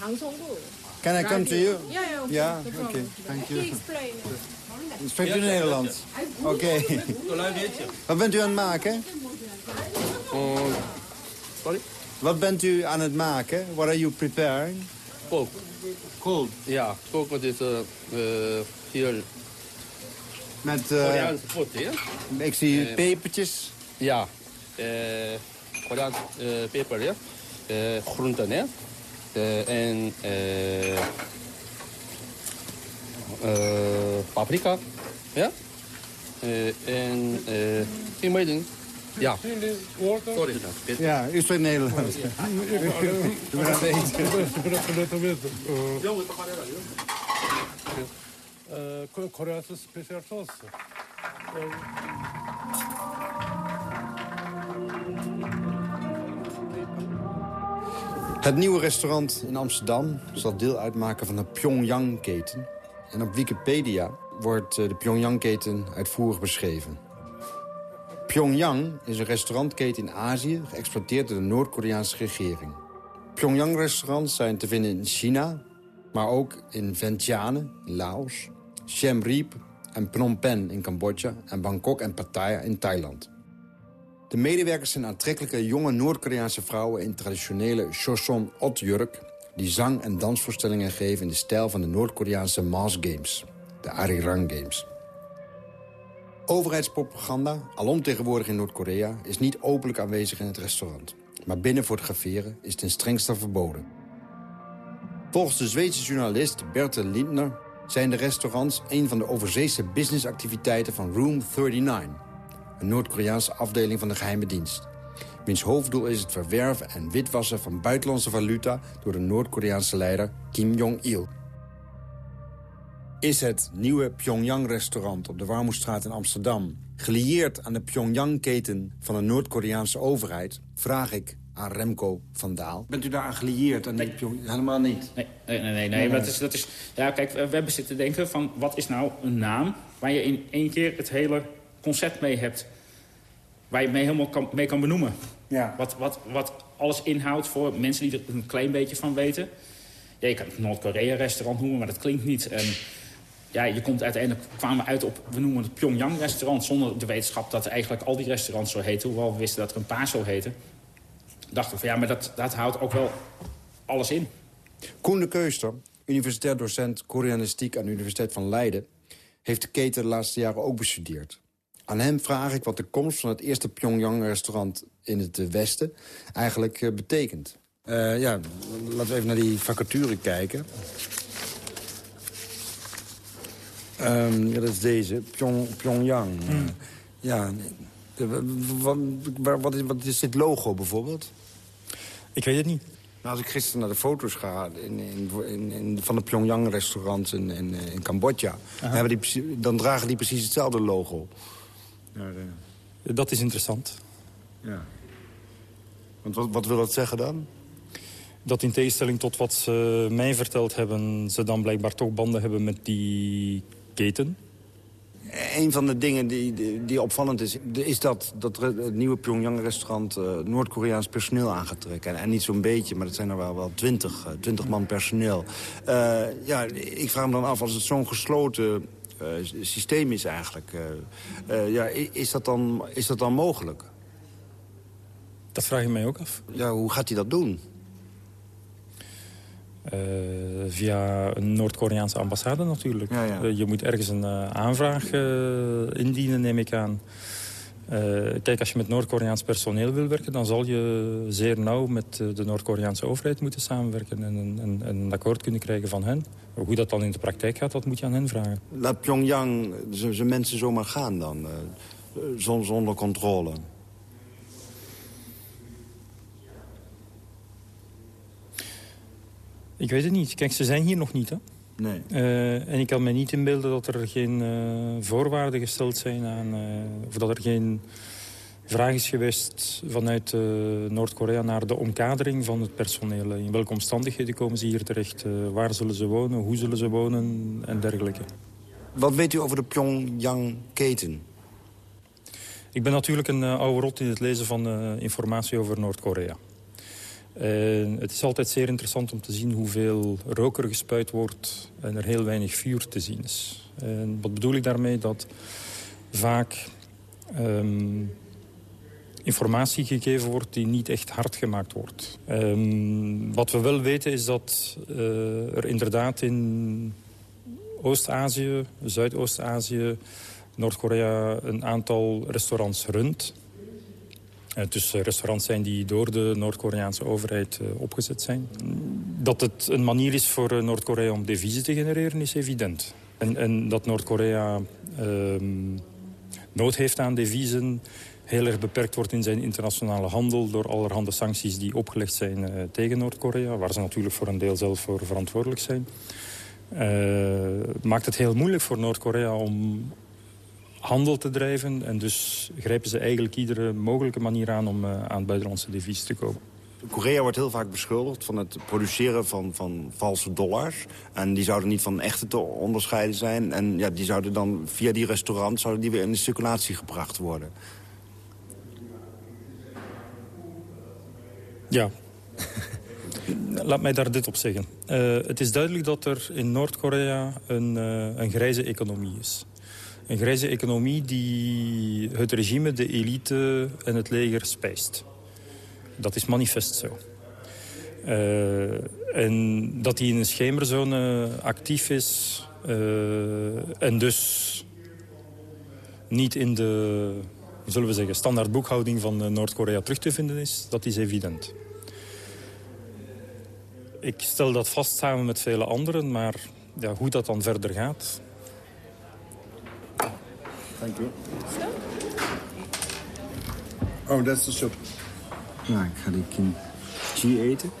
방송국. Can I come to you? Ja, ja, oké. Ja, No oké. problem. Thank He you. explain. Spreekt u Nederlands? Oké. Wat bent u aan het maken? Sorry? Wat bent u aan het maken? What are you preparing? Kook. Kook? Ja, koken is uh, uh, hier Met, eh, Koreaanse food, ja? Ik zie Eh, pepertjes. Ja, uh, Koreaanse uh, peper, ja. Uh, groenten. Uh, en uh, uh, paprika, ja. Uh, en uh, meiding. Ja. Sorry. Ja, het eten. Koreaanse speciaal sauce. Het nieuwe restaurant in Amsterdam zal deel uitmaken van de Pyongyang-keten. En op Wikipedia wordt eh, de Pyongyang-keten uitvoerig beschreven. Pyongyang is een restaurantketen in Azië... geëxploiteerd door de Noord-Koreaanse regering. Pyongyang-restaurants zijn te vinden in China... maar ook in Vientiane, in Laos, Siem Reap en Phnom Penh in Cambodja... en Bangkok en Pattaya in Thailand. De medewerkers zijn aantrekkelijke jonge Noord-Koreaanse vrouwen... in traditionele Choson Ot-jurk... die zang- en dansvoorstellingen geven in de stijl van de Noord-Koreaanse Mass Games. De Arirang Games. Overheidspropaganda, alom tegenwoordig in Noord-Korea... is niet openlijk aanwezig in het restaurant. Maar binnen fotograferen is ten strengste verboden. Volgens de Zweedse journalist Bertel Lindner... zijn de restaurants een van de overzeese businessactiviteiten van Room 39... een Noord-Koreaanse afdeling van de geheime dienst. Wiens hoofddoel is het verwerven en witwassen van buitenlandse valuta... door de Noord-Koreaanse leider Kim Jong-il. Is het nieuwe Pyongyang-restaurant op de Warmoestraat in Amsterdam... gelieerd aan de Pyongyang-keten van de Noord-Koreaanse overheid... vraag ik aan Remco van Daal. Bent u daar aan gelieerd aan die Pyongyang? Helemaal niet. Nee, nee, nee. nee, nee. maar Dat is, dat is, ja, kijk, we hebben zitten denken van wat is nou een naam... waar je in één keer het hele concept mee hebt. Waar je mee helemaal kan, mee kan benoemen. Ja. Wat, wat, wat alles inhoudt voor mensen die er een klein beetje van weten. Ja, je kan het Noord-Korea-restaurant noemen, maar dat klinkt niet. En ja, je komt uiteindelijk, kwamen we uit op, we noemen het Pyongyang-restaurant... zonder de wetenschap dat eigenlijk al die restaurants zo heten. Hoewel we wisten dat er een paar zo heten. Dachten we van ja, maar dat, dat houdt ook wel alles in. Koen de Keuster, universitair docent Koreanistiek aan de Universiteit van Leiden... heeft de keten de laatste jaren ook bestudeerd. Aan hem vraag ik wat de komst van het eerste Pyongyang-restaurant in het Westen eigenlijk eh, betekent. Eh, ja, laten we even naar die vacature kijken. Ehm, ja, dat is deze, Pyong, Pyongyang. Ja, de- wat, wat, is, wat is dit logo bijvoorbeeld? Ik weet het niet. Nou, als ik gisteren naar de foto's ga in, in, in, van de Pyongyang-restaurants in, in, in Cambodja... Die, dan dragen die precies hetzelfde logo. Ja, Dat is interessant. ja. Want wat, wat wil dat zeggen dan? Dat in tegenstelling tot wat ze mij verteld hebben... ze dan blijkbaar toch banden hebben met die keten. Een van de dingen die, die, die opvallend is... is dat, dat het nieuwe Pyongyang-restaurant eh, Noord-Koreaans personeel aan gaat trekken. En, en niet zo'n beetje, maar dat zijn er wel, wel 20, eh, 20 man personeel. Eh, ja, ik vraag me dan af, als het zo'n gesloten systeem is eigenlijk... ja, is, dat dan, is dat dan mogelijk? Dat vraag ik mij ook af. Ja, hoe gaat hij dat doen? Eh, via een Noord-Koreaanse ambassade natuurlijk. Ja, ja. Eh, je moet ergens een eh, aanvraag indienen, neem ik aan. Kijk, als je met Noord-Koreaans personeel wil werken... dan zal je zeer nauw met de Noord-Koreaanse overheid moeten samenwerken... En, een- en, en een akkoord kunnen krijgen van hen. Hoe dat dan in de praktijk gaat, dat moet je aan hen vragen. Laat Pyongyang zijn mensen zomaar gaan dan? zon- zonder controle? Ik weet het niet. Kijk, ze zijn hier nog niet, hè? Nee. Eh, en ik kan me niet inbeelden dat er geen eh, voorwaarden gesteld zijn aan... eh, of dat er geen vraag is geweest vanuit Noord-Korea naar de omkadering van het personeel. In welke omstandigheden komen ze hier terecht? Waar zullen ze wonen? Hoe zullen ze wonen? En dergelijke. Wat weet u over de Pyongyang-keten? Ik ben natuurlijk een oude rot in het lezen van informatie over Noord-Korea. Het is altijd zeer interessant om te zien hoeveel rook er gespuit wordt... en er heel weinig vuur te zien is. En wat bedoel ik daarmee? Dat vaak um, informatie gegeven wordt die niet echt hard gemaakt wordt. Um, wat we wel weten is dat uh, er inderdaad in Oost-Azië, Zuidoost-Azië... Noord-Korea een aantal restaurants runt. Dus restaurants zijn die door de Noord-Koreaanse overheid uh, opgezet zijn. Dat het een manier is voor uh, Noord-Korea om deviezen te genereren is evident. En, en dat Noord-Korea uh, nood heeft aan deviezen heel erg beperkt wordt in zijn internationale handel... door allerhande sancties die opgelegd zijn tegen Noord-Korea... waar ze natuurlijk voor een deel zelf voor verantwoordelijk zijn... maakt het heel moeilijk voor Noord-Korea om handel te drijven. En dus grijpen ze eigenlijk iedere mogelijke manier aan om uh, aan buitenlandse devies te komen. Korea wordt heel vaak beschuldigd van het produceren van, van valse dollars. En die zouden niet van echte te onderscheiden zijn. En ja, die zouden dan via die restaurant zouden die weer in de circulatie gebracht worden. Ja. Laat mij daar dit op zeggen. Uh, het is duidelijk dat er in Noord-Korea een, uh, een grijze economie is. Een grijze economie die het regime, de elite en het leger spijst. Dat is manifest zo. Uh, en dat hij in een schemerzone actief is... Uh, en dus niet in de zullen we zeggen, standaard boekhouding van Noord-Korea terug te vinden is, dat is evident. Ik stel dat vast samen met vele anderen, maar ja, hoe dat dan verder gaat, Thank you. Oh, dat is de soep. Nou, ik ga die kimchi eten.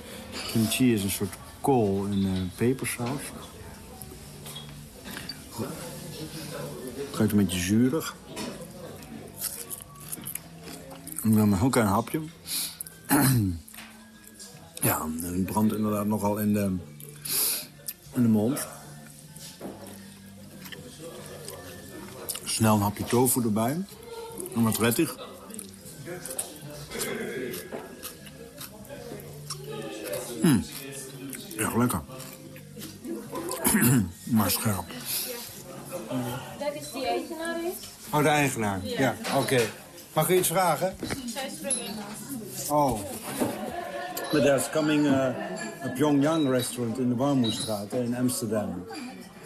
Kimchi is een soort kool in uh, pepersaus. Het ruikt een beetje zuurig. En dan een heel klein hapje. ja, het brandt inderdaad nogal in de, in de mond. Snel een hapje tofu erbij. En wat rettig. Mm. Echt lekker. maar scherp. Dat is die eigenaar. Oh, de eigenaar. Ja, ja. oké. Okay. Mag ik iets vragen? Zij. Oh. But there's coming uh, a Pyongyang restaurant in de Warmoestraat in Amsterdam.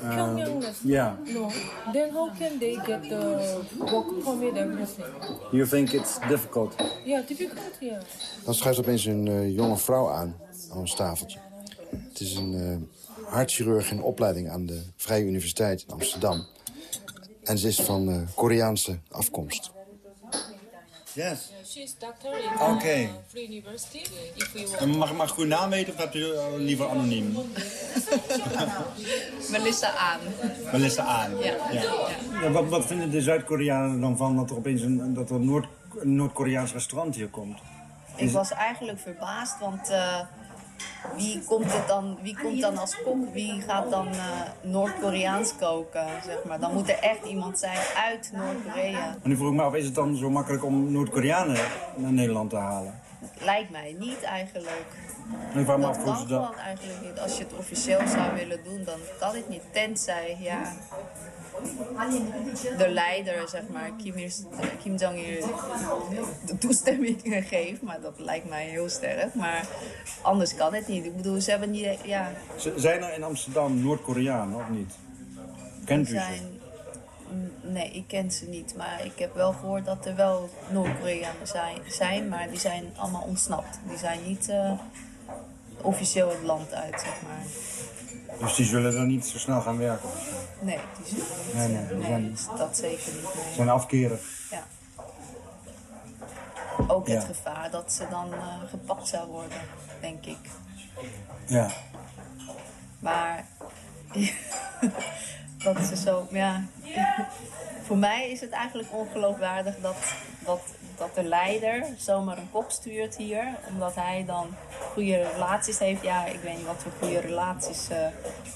Uh, yeah. No. Then how can they get the work permit everything? You think it's difficult? Yeah, difficult, yeah. Dan schuift opeens een uh, jonge vrouw aan, aan ons tafeltje. Het is een uh, hartchirurg in opleiding aan de Vrije Universiteit in Amsterdam. En ze is van uh, Koreaanse afkomst. Yes. She's doctor in. Okay. uh, Free University. If we En mag, mag ik uw naam weten of hebt u uh, liever anoniem? Melissa aan. Melissa aan. Ja. ja. ja wat, wat vinden de Zuid-Koreanen dan van dat er opeens een, dat er Noord, Noord-Koreaans restaurant hier komt? Ik was eigenlijk verbaasd, want uh, wie, komt het dan, wie komt dan als kok? Wie gaat dan uh, Noord-Koreaans koken, zeg maar? Dan moet er echt iemand zijn uit Noord-Korea. En nu vroeg ik me af, is het dan zo makkelijk om Noord-Koreanen naar Nederland te halen? Lijkt mij niet eigenlijk. Ik vraag me dat af kan ze dat... eigenlijk niet. Als je het officieel zou willen doen, dan kan het niet. Tenzij, ja... De leider, zeg maar, Kim, Kim Jong-il de toestemming geeft. Maar dat lijkt mij heel sterk. Maar anders kan het niet. Ik bedoel, ze hebben niet... Ja, Zijn er in Amsterdam Noord-Koreanen of niet? Kent u ze? zijn, Nee, ik ken ze niet. Maar ik heb wel gehoord dat er wel Noord-Koreanen zijn, zijn. Maar die zijn allemaal ontsnapt. Die zijn niet uh, officieel het land uit, zeg maar. Dus die zullen er niet zo snel gaan werken? Nee, die zullen niet. Nee, zijn- dat zeker niet. Ze zijn afkerig. Ja. Ook het gevaar dat ze dan eh, gepakt zou worden, denk ik. Ja. Maar dat ze zo, ja. Voor mij is het eigenlijk ongeloofwaardig dat, dat, dat de leider zomaar een kok stuurt hier. Omdat hij dan goede relaties heeft. Ja, ik weet niet wat voor goede relaties eh,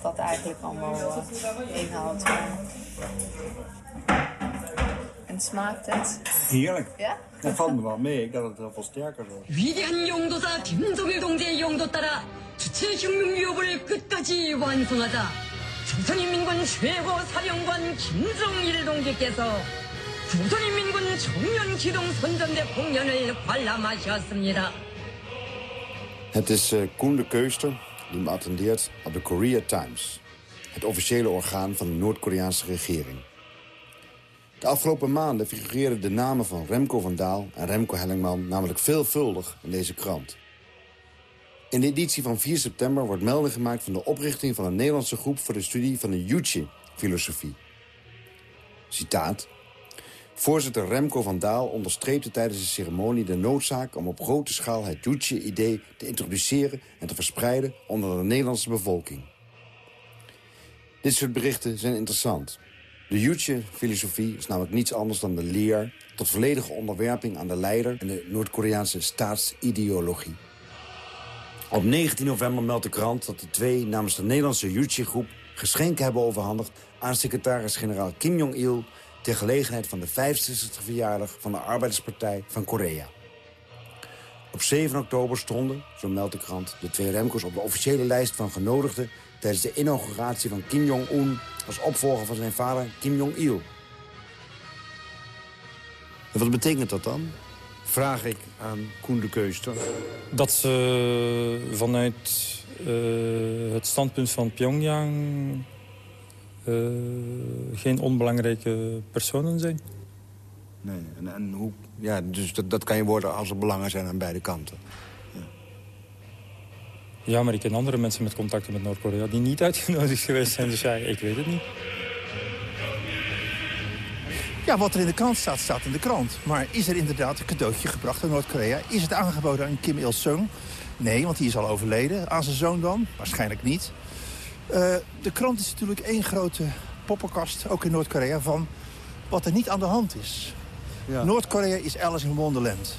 dat eigenlijk allemaal eh, inhoudt. maar- En En smaakt het? Heerlijk. Ja? Dat valt me wel mee. Ik dacht dat het heel veel sterker was. 위대한 용도사 김정일 동지의 용도 따라 주체 혁명 위협을 끝까지 완성하자 조선인민군 최고 사령관 김정일 동지께서 조선인민군 정면 기동 선전대 공연을 관람하셨습니다. Het is eh, Koen de Keuster die me attendeert op de Korea Times. Het officiële orgaan van de Noord-Koreaanse regering. De afgelopen maanden figureerden de namen van Remco van Daal en Remco Hellingman namelijk veelvuldig in deze krant. In de editie van 4 september wordt melding gemaakt van de oprichting van een Nederlandse groep voor de studie van de Juche-filosofie. Citaat. Voorzitter Remco van Daal onderstreepte tijdens de ceremonie de noodzaak om op grote schaal het Juche-idee te introduceren en te verspreiden onder de Nederlandse bevolking. Dit soort berichten zijn interessant. De Juche-filosofie is namelijk niets anders dan de leer tot volledige onderwerping aan de leider en de Noord-Koreaanse staatsideologie. Op 19 november meldt de krant dat de twee namens de Nederlandse Juche-groep geschenken hebben overhandigd aan secretaris-generaal Kim Jong-il ter gelegenheid van de 65e verjaardag van de Arbeiderspartij van Korea. Op 7 oktober stonden, zo meldt de krant, de twee Remco's op de officiële lijst van genodigden tijdens de inauguratie van Kim Jong-un als opvolger van zijn vader Kim Jong-il. En wat betekent dat dan? Vraag ik aan Koen de Keuster. Dat ze vanuit eh, het standpunt van Pyongyang... eh, geen onbelangrijke personen zijn. Nee, en, en hoe, ja, dus dat, dat kan je worden als er belangen zijn aan beide kanten. Ja, maar ik ken andere mensen met contacten met Noord-Korea... die niet uitgenodigd geweest zijn, dus ja, ik weet het niet. Ja, wat er in de krant staat, staat in de krant. Maar is er inderdaad een cadeautje gebracht aan Noord-Korea? Is het aangeboden aan Kim Il-sung? Nee, want die is al overleden. Aan zijn zoon dan? Waarschijnlijk niet. Eh, de krant is natuurlijk één grote poppenkast, ook in Noord-Korea... van wat er niet aan de hand is. Noord-Korea is Alice in Wonderland.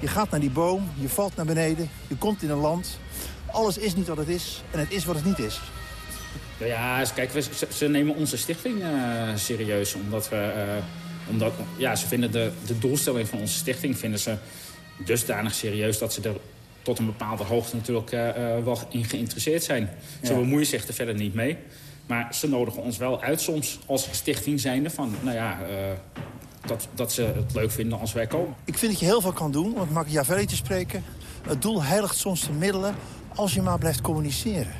Je gaat naar die boom, je valt naar beneden, je komt in een land. Alles is niet wat het is en het is wat het niet is. Ja, kijk, ze nemen onze stichting eh, serieus. Omdat we, eh, omdat, ja, ze vinden de, de doelstelling van onze stichting vinden ze dusdanig serieus dat ze er tot een bepaalde hoogte natuurlijk eh, eh, wel in geïnteresseerd zijn. Ze bemoeien zich er verder niet mee. Maar ze nodigen ons wel uit soms als stichting zijnde van, nou ja, eh, dat, dat ze het leuk vinden als wij komen. Ik vind dat je heel veel kan doen, om Machiavelli te spreken. Het doel heiligt soms de middelen als je maar blijft communiceren.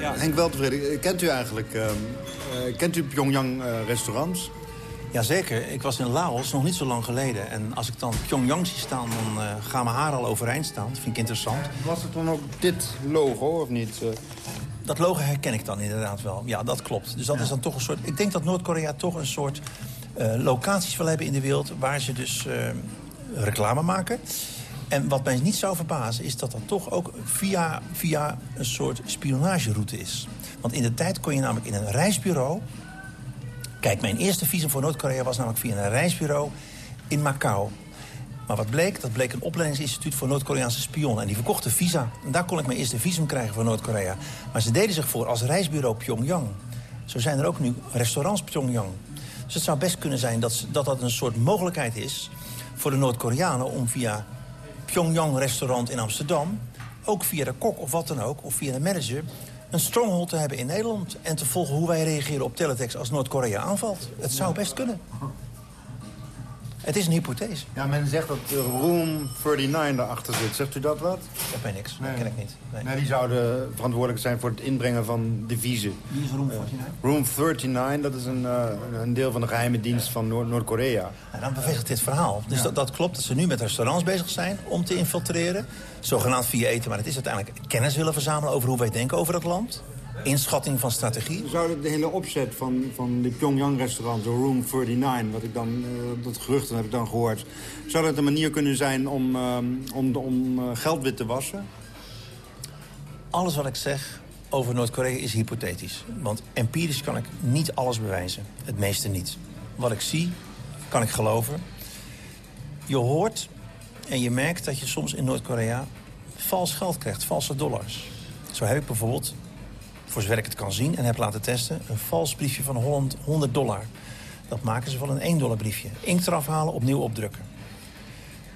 Ja. Henk Weltevreden, kent u eigenlijk ehm, eh, kent u Pyongyang eh, restaurants? Jazeker, ik was in Laos nog niet zo lang geleden. En als ik dan Pyongyang zie staan, dan eh, gaan mijn haren al overeind staan. Dat vind ik interessant. Was het dan ook dit logo, of niet? eh? Dat logo herken ik dan inderdaad wel. Ja, dat klopt. Dus dat is dan toch een soort... Ik denk dat Noord-Korea toch een soort eh, locaties wil hebben in de wereld... waar ze dus reclame maken. En wat mij niet zou verbazen is dat dat toch ook via, via een soort spionageroute is. Want in de tijd kon je namelijk in een reisbureau... Kijk, mijn eerste visum voor Noord-Korea was namelijk via een reisbureau in Macau. Maar wat bleek? Dat bleek een opleidingsinstituut voor Noord-Koreaanse spionnen. En die verkochten visa. En daar kon ik mijn eerste visum krijgen voor Noord-Korea. Maar ze deden zich voor als reisbureau Pyongyang. Zo zijn er ook nu restaurants Pyongyang. Dus het zou best kunnen zijn dat dat, dat een soort mogelijkheid is... voor de Noord-Koreanen om via Pyongyang restaurant in Amsterdam... ook via de kok of wat dan ook, of via de manager... een stronghold te hebben in Nederland... en te volgen hoe wij reageren op teletext als Noord-Korea aanvalt. Het zou best kunnen. Het is een hypothese. Ja, men zegt dat eh, Room 39 daarachter zit. Zegt u dat wat? Dat ben niks. Dat ken ik niet. Nee. die zouden verantwoordelijk zijn voor het inbrengen van deviezen. Wie is Room 49? Room 39, dat is een, eh, een deel van de geheime dienst van Noord- Noord-Korea. En dan bevestigt dit verhaal. Dus dat, dat klopt dat ze nu met restaurants bezig zijn om te infiltreren. Zogenaamd via eten, maar het is uiteindelijk kennis willen verzamelen over hoe wij denken over het land. Inschatting van strategie. Zou de hele opzet van, van de Pyongyang-restaurant, de Room 39... wat ik dan, eh, dat gerucht heb ik dan gehoord... zou dat een manier kunnen zijn om, eh, om, om eh, geld wit te wassen? Alles wat ik zeg over Noord-Korea is hypothetisch. Want empirisch kan ik niet alles bewijzen. Het meeste niet. Wat ik zie, kan ik geloven. Je hoort en je merkt dat je soms in Noord-Korea vals geld krijgt, valse dollars. Zo heb ik bijvoorbeeld, voor zover ik het kan zien en heb laten testen... een vals briefje van Holland 100 dollar. Dat maken ze van een 1 dollar briefje. Inkt eraf halen, opnieuw opdrukken.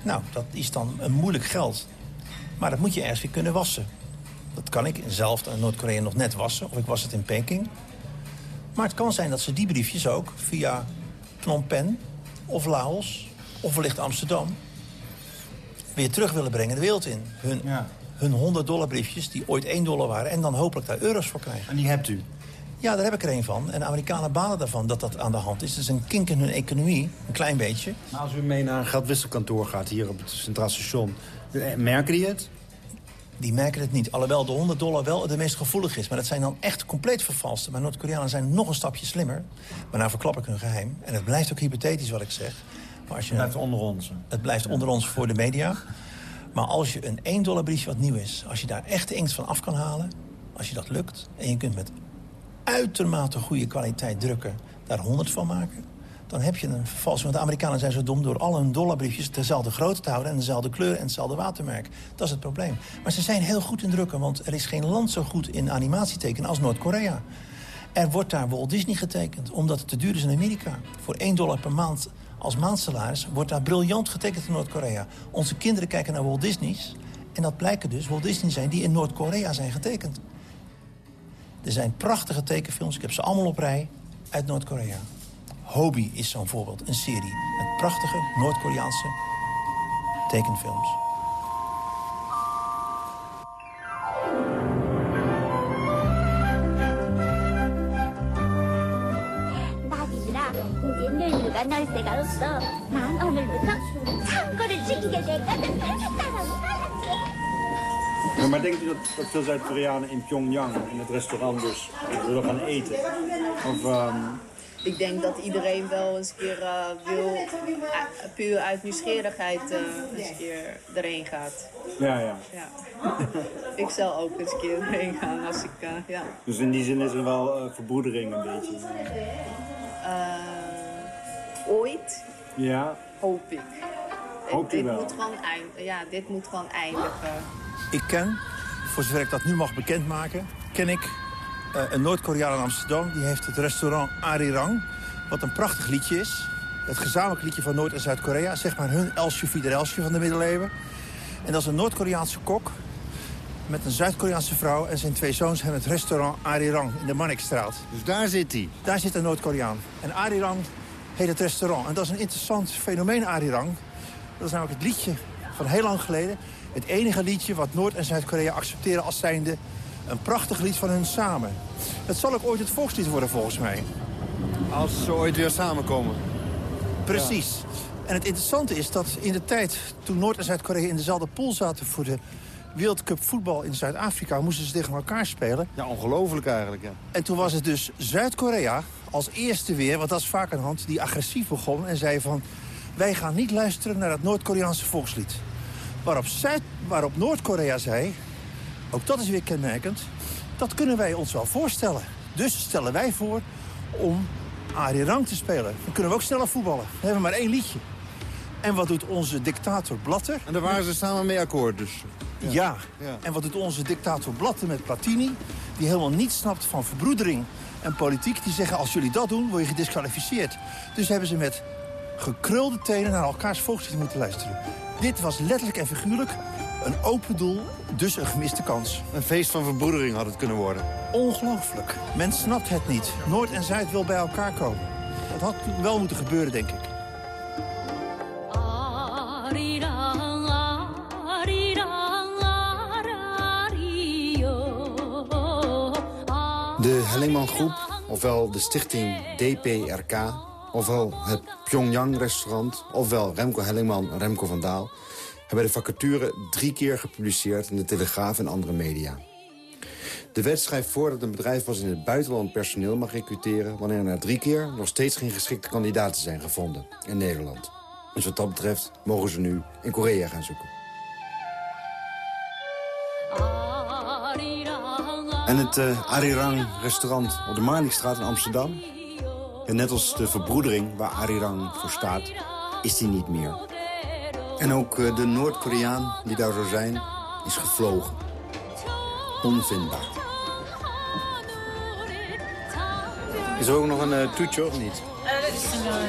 Nou, dat is dan een moeilijk geld. Maar dat moet je ergens weer kunnen wassen. Dat kan ik zelf in Noord-Korea nog net wassen. Of ik was het in Peking. Maar het kan zijn dat ze die briefjes ook via Phnom Penh of Laos of wellicht Amsterdam... weer terug willen brengen de wereld in. Hun, hun 100 dollar briefjes die ooit 1 dollar waren... en dan hopelijk daar euro's voor krijgen. En die hebt u? Ja, daar heb ik er een van. En de Amerikanen balen daarvan dat dat aan de hand is. Het is een kink in hun economie, een klein beetje. Maar als u mee naar een geldwisselkantoor gaat hier op het Centraal Station... eh, merken die het? Die merken het niet. Alhoewel de 100 dollar wel de meest gevoelig is. Maar dat zijn dan echt compleet vervalste. Maar Noord-Koreanen zijn nog een stapje slimmer. Maar nou verklap ik hun geheim. En het blijft ook hypothetisch wat ik zeg. Maar als je Het blijft onder ons. Het blijft onder ons voor de media. Maar als je een 1 dollar briefje wat nieuw is... als je daar echt de inkt van af kan halen... als je dat lukt... en je kunt met uitermate goede kwaliteit drukken... daar 100 van maken... dan heb je een vervalsing. Want de Amerikanen zijn zo dom door al hun dollarbriefjes... dezelfde grootte te houden en dezelfde kleur en hetzelfde watermerk. Dat is het probleem. Maar ze zijn heel goed in drukken... want er is geen land zo goed in animatietekenen als Noord-Korea. Er wordt daar Walt Disney getekend, omdat het te duur is in Amerika. Voor 1 dollar per maand als maandsalaris wordt daar briljant getekend in Noord-Korea. Onze kinderen kijken naar Walt Disney's... en dat blijken dus Walt Disney zijn die in Noord-Korea zijn getekend. Er zijn prachtige tekenfilms, ik heb ze allemaal op rij, uit Noord-Korea. Hobie is zo'n voorbeeld, een serie met prachtige Noord-Koreaanse tekenfilms. 내일가 날새가 없어 난 오늘부터 상거를 지키게 됐거든 따라고 Ja, maar denkt u dat, dat veel Zuid-Koreanen in Pyongyang in het restaurant dus willen gaan eten? Of, ehm, Ik denk dat iedereen wel eens een keer eh, wil, eh, puur uit nieuwsgierigheid, eh, eens een keer erheen gaat. ja, ja. Ja. ik zal ook eens een keer erheen gaan als ik, eh, ja. Dus in die zin is er wel eh, verbroedering een beetje. Ooit Ja, hoop ik. Dit wel? Moet gewoon eind, ja, dit moet gewoon eindigen. Ik ken, voor zover ik dat nu mag bekendmaken... ken ik eh, een Noord-Koreaan in Amsterdam. Die heeft het restaurant Arirang, wat een prachtig liedje is. Het gezamenlijk liedje van Noord- en Zuid-Korea. Zeg maar hun Elsje Fiderelsje van de middeleeuwen. En dat is een Noord-Koreaanse kok met een Zuid-Koreaanse vrouw... en zijn twee zoons hebben het restaurant Arirang in de Mannikstraat. Dus daar zit hij? Daar zit een Noord-Koreaan. En Arirang heet het restaurant. En dat is een interessant fenomeen, Arirang. Dat is namelijk het liedje van heel lang geleden. Het enige liedje wat Noord- en Zuid-Korea accepteren als zijnde... een prachtig lied van hun samen. Het zal ook ooit het volkslied worden, volgens mij. Als ze ooit weer samenkomen. Precies. En het interessante is dat in de tijd toen Noord- en Zuid-Korea in dezelfde pool zaten... voor de World Cup voetbal in Zuid-Afrika, moesten ze tegen elkaar spelen. Ja, ongelooflijk eigenlijk, ja. En toen was het dus Zuid-Korea als eerste weer, want dat is vaak een hand... die agressief begon en zei van... wij gaan niet luisteren naar het Noord-Koreaanse volkslied. Waarop, Zuid, waarop Noord-Korea zei, ook dat is weer kenmerkend... dat kunnen wij ons wel voorstellen. Dus stellen wij voor om Arirang te spelen. Dan kunnen we ook sneller voetballen. We hebben maar één liedje. En wat doet onze dictator Blatter? En daar waren ze samen mee akkoord dus. Ja. Ja. En wat doet onze dictator Blatter met Platini? Die helemaal niets snapt van verbroedering en politiek. Die zeggen, als jullie dat doen, word je gedisqualificeerd. Dus hebben ze met gekrulde tenen naar elkaars volkslied moeten luisteren. Dit was letterlijk en figuurlijk een open doel, dus een gemiste kans. Een feest van verbroedering had het kunnen worden. Ongelooflijk. Men snapt het niet. Noord en Zuid wil bij elkaar komen. Dat had wel moeten gebeuren, denk ik. De Hellingman Groep, ofwel de stichting DPRK... ofwel het Pyongyang restaurant, ofwel Remco Hellingman en Remco van Daal... hebben de vacature drie keer gepubliceerd in de Telegraaf en andere media. De wet schrijft voor dat een bedrijf pas in het buitenland personeel mag recruteren... wanneer er na drie keer nog steeds geen geschikte kandidaten zijn gevonden in Nederland. Dus wat dat betreft mogen ze nu in Korea gaan zoeken. En het eh, Arirang restaurant op de Marnixstraat in Amsterdam... en net als de verbroedering waar Arirang voor staat, is die niet meer. En ook eh, de Noord-Koreaan die daar zou zijn, is gevlogen. Onvindbaar. Is er ook nog een eh, toetje of niet?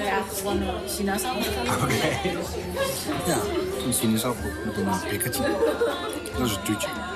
Ja, gewoon een sinaasappel. Oké. Ja, een sinaasappel met een pikkertje. Dat is een tuutje.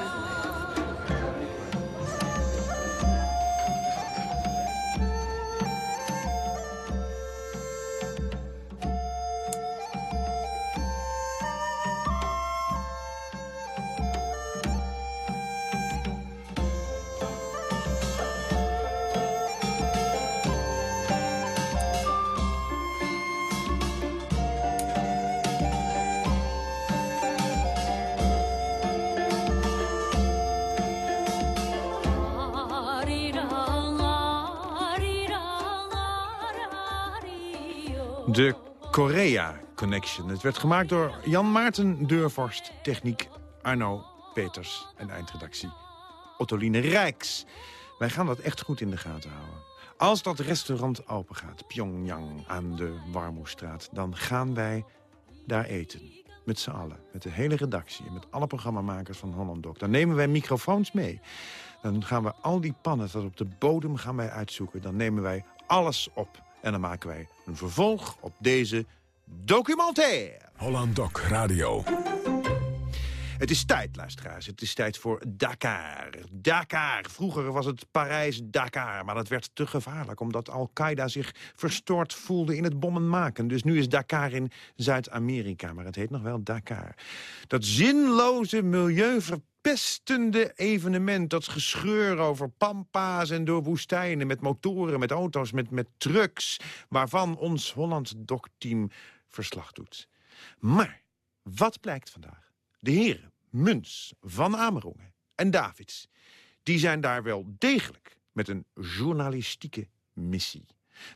Korea Connection. Het werd gemaakt door Jan Maarten Deurvorst, techniek Arno Peters en eindredactie Ottoline Rijks. Wij gaan dat echt goed in de gaten houden. Als dat restaurant open gaat, Pyongyang aan de Warmoestraat... dan gaan wij daar eten. Met z'n allen, met de hele redactie en met alle programmamakers van Holland Doc. Dan nemen wij microfoons mee. Dan gaan we al die pannen tot op de bodem gaan wij uitzoeken. Dan nemen wij alles op. En dan maken wij een vervolg op deze documentaire. Holland Doc Radio. Het is tijd, luisteraars. Het is tijd voor Dakar. Dakar. Vroeger was het Parijs-Dakar, maar dat werd te gevaarlijk... omdat Al-Qaeda zich verstoord voelde in het bommen maken. Dus nu is Dakar in Zuid-Amerika, maar het heet nog wel Dakar. Dat zinloze milieuverpestende evenement... dat geschreur over pampa's en door woestijnen... met motoren, met auto's, met, met trucks... waarvan ons Holland-Doc-team verslag doet. Maar wat blijkt vandaag? De heren Muns, Van Amerongen en Davids... die zijn daar wel degelijk met een journalistieke missie.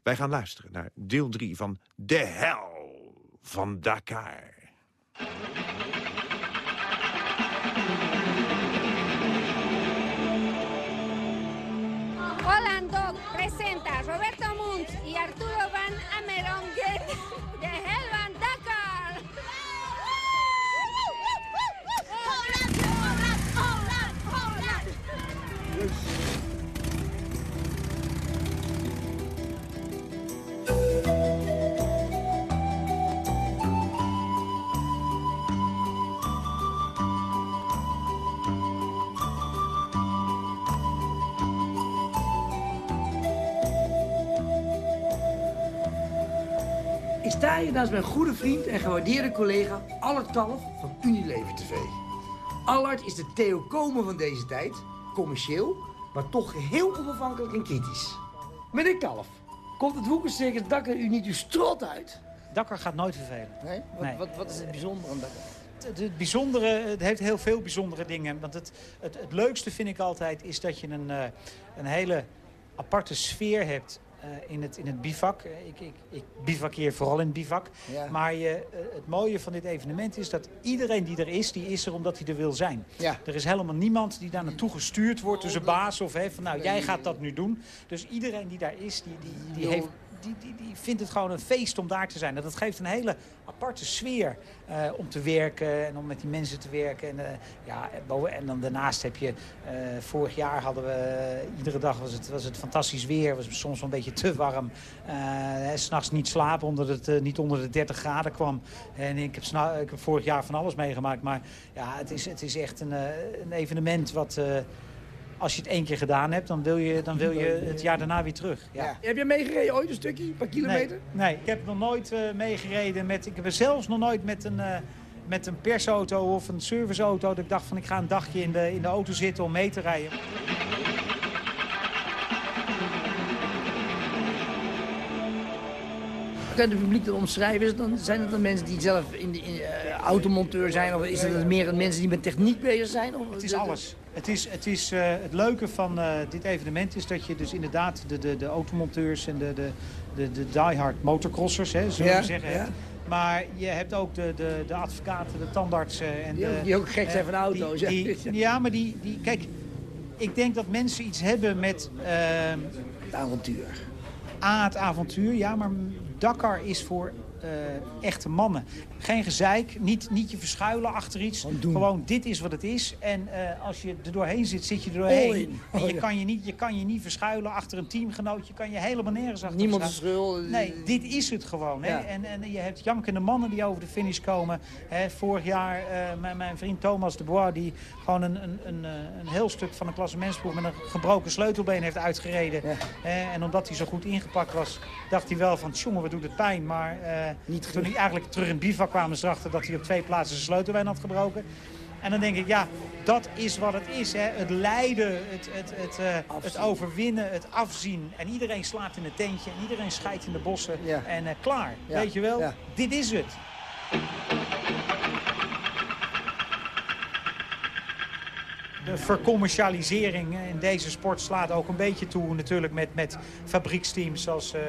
Wij gaan luisteren naar deel 3 van De Hel van Dakar. Holland Dog presenta Roberto Munch y Arturo Van Amerongen de Hell Hier naast mijn goede vriend en gewaardeerde collega Allard Kalf van Unilever TV. Allard is de Theo Komen van deze tijd, commercieel, maar toch heel onafhankelijk en kritisch. Meneer Kalf, komt het Woekercircus Dakker u niet uw strot uit? Dakker gaat nooit vervelen. Nee? Wat, Nee. Wat, wat is het bijzondere aan Dakker? Het, het bijzondere, het heeft heel veel bijzondere dingen. Want het, het, het leukste vind ik altijd is dat je een, eh, een hele aparte sfeer hebt in, het, in het bivak. Eh, Ik, ik, ik bivakkeer vooral in het bivak. Ja. Maar je, eh, het mooie van dit evenement is dat iedereen die er is, die is er omdat hij er wil zijn. Ja. Er is helemaal niemand die daar naartoe gestuurd wordt, dus een baas of hè, van nou jij gaat dat nu doen. Dus iedereen die daar is, die, die, die, heeft, die, die, die vindt het gewoon een feest om daar te zijn. Dat geeft een hele aparte sfeer eh, om te werken en om met die mensen te werken. En, eh, ja, en dan daarnaast heb je, eh, vorig jaar hadden we, iedere dag was het, was het fantastisch weer. was soms wel een beetje te warm. S'nachts niet slapen omdat het niet onder de 30 graden kwam. En ik heb, ik vorig jaar van alles meegemaakt. Maar ja, het is, het is echt een, een evenement wat... als je het één keer gedaan hebt, dan wil je, dan wil je het jaar daarna weer terug. Ja. Heb jij meegereden ooit een stukje, een paar kilometer? Nee, nee, ik heb nog nooit eh, meegereden met. Ik heb zelfs nog nooit met een, eh, met een persauto of een serviceauto. Dat ik dacht van ik ga een dagje in de, in de auto zitten om mee te rijden. Kan je het publiek dan omschrijven? Dan, zijn het dan mensen die zelf in de, in, eh, automonteur zijn? Of is het meer mensen die met techniek bezig zijn? Of Het is alles. Het, is, het, is, eh, het leuke van eh, dit evenement is dat je dus inderdaad de, de, de automonteurs en de, de, de, de diehard motocrossers, hè, zullen Ja, we zeggen. ja. Maar je hebt ook de, de, de advocaten, de tandartsen. En Die de, ook- die ook gek zijn van eh, auto's, ja. Die, die- ja, maar die, die... Kijk, ik denk dat mensen iets hebben met... het avontuur. A, het avontuur, ja, maar Dakar is voor eh, echte mannen. Geen gezeik, niet, niet je verschuilen achter iets. Gewoon, dit is wat het is. En eh, als je er doorheen zit, zit je er doorheen. En Oh, je, ja. kan je, niet, je kan je niet verschuilen achter een teamgenoot. Je kan je helemaal nergens achter Niemand is verschuilen. schuld. Nee, dit is het gewoon. Hè? Ja. En, en je hebt jankende mannen die over de finish komen. Hè, vorig jaar eh, mijn, mijn vriend Thomas de Bois... die gewoon een, een, een, eh, een heel stuk van een klassementsproef... met een gebroken sleutelbeen heeft uitgereden. Hè, en omdat hij zo goed ingepakt was... dacht hij wel van, jongen, wat doet het pijn. Maar eh, toen hij eigenlijk terug in bivak kwamen ze erachter... dat hij op twee plaatsen zijn sleutelbeen had gebroken. En dan denk ik, ja, dat is wat het is. Hè? Het lijden, het, het, het, eh, het overwinnen, het afzien. En iedereen slaapt in het tentje en iedereen scheidt in de bossen. En eh, klaar, Ja, weet je wel? ja. Dit is het. De vercommercialisering in deze sport slaat ook een beetje toe. Natuurlijk met, met fabrieksteams zoals eh,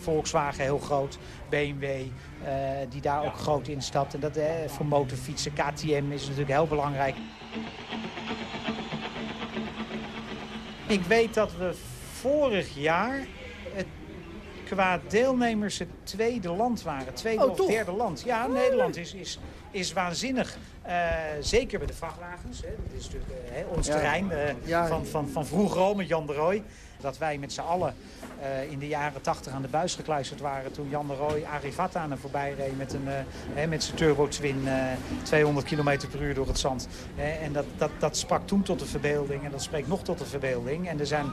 Volkswagen heel groot, BMW, eh, die daar ook groot in stapt. En dat eh, voor motorfietsen, KTM is natuurlijk heel belangrijk. Ik weet dat we vorig jaar het, qua deelnemers het tweede land waren. Tweede Oh, of toch? derde land. Ja, Nederland is, is, is waanzinnig. Eh, zeker bij de vrachtwagens. Hè. Dat is natuurlijk ons Ja. terrein Ja. van, van, van vroeger al met Jan de Rooij. Dat wij met z'n allen eh, in de jaren tachtig aan de buis gekluisterd waren... toen Jan de Rooij Arivata aan voorbij reed met, een, eh, hè, met zijn Turbo Twin... eh, 200 km per uur door het zand. En dat, dat, dat sprak toen tot de verbeelding en dat spreekt nog tot de verbeelding. En er zijn,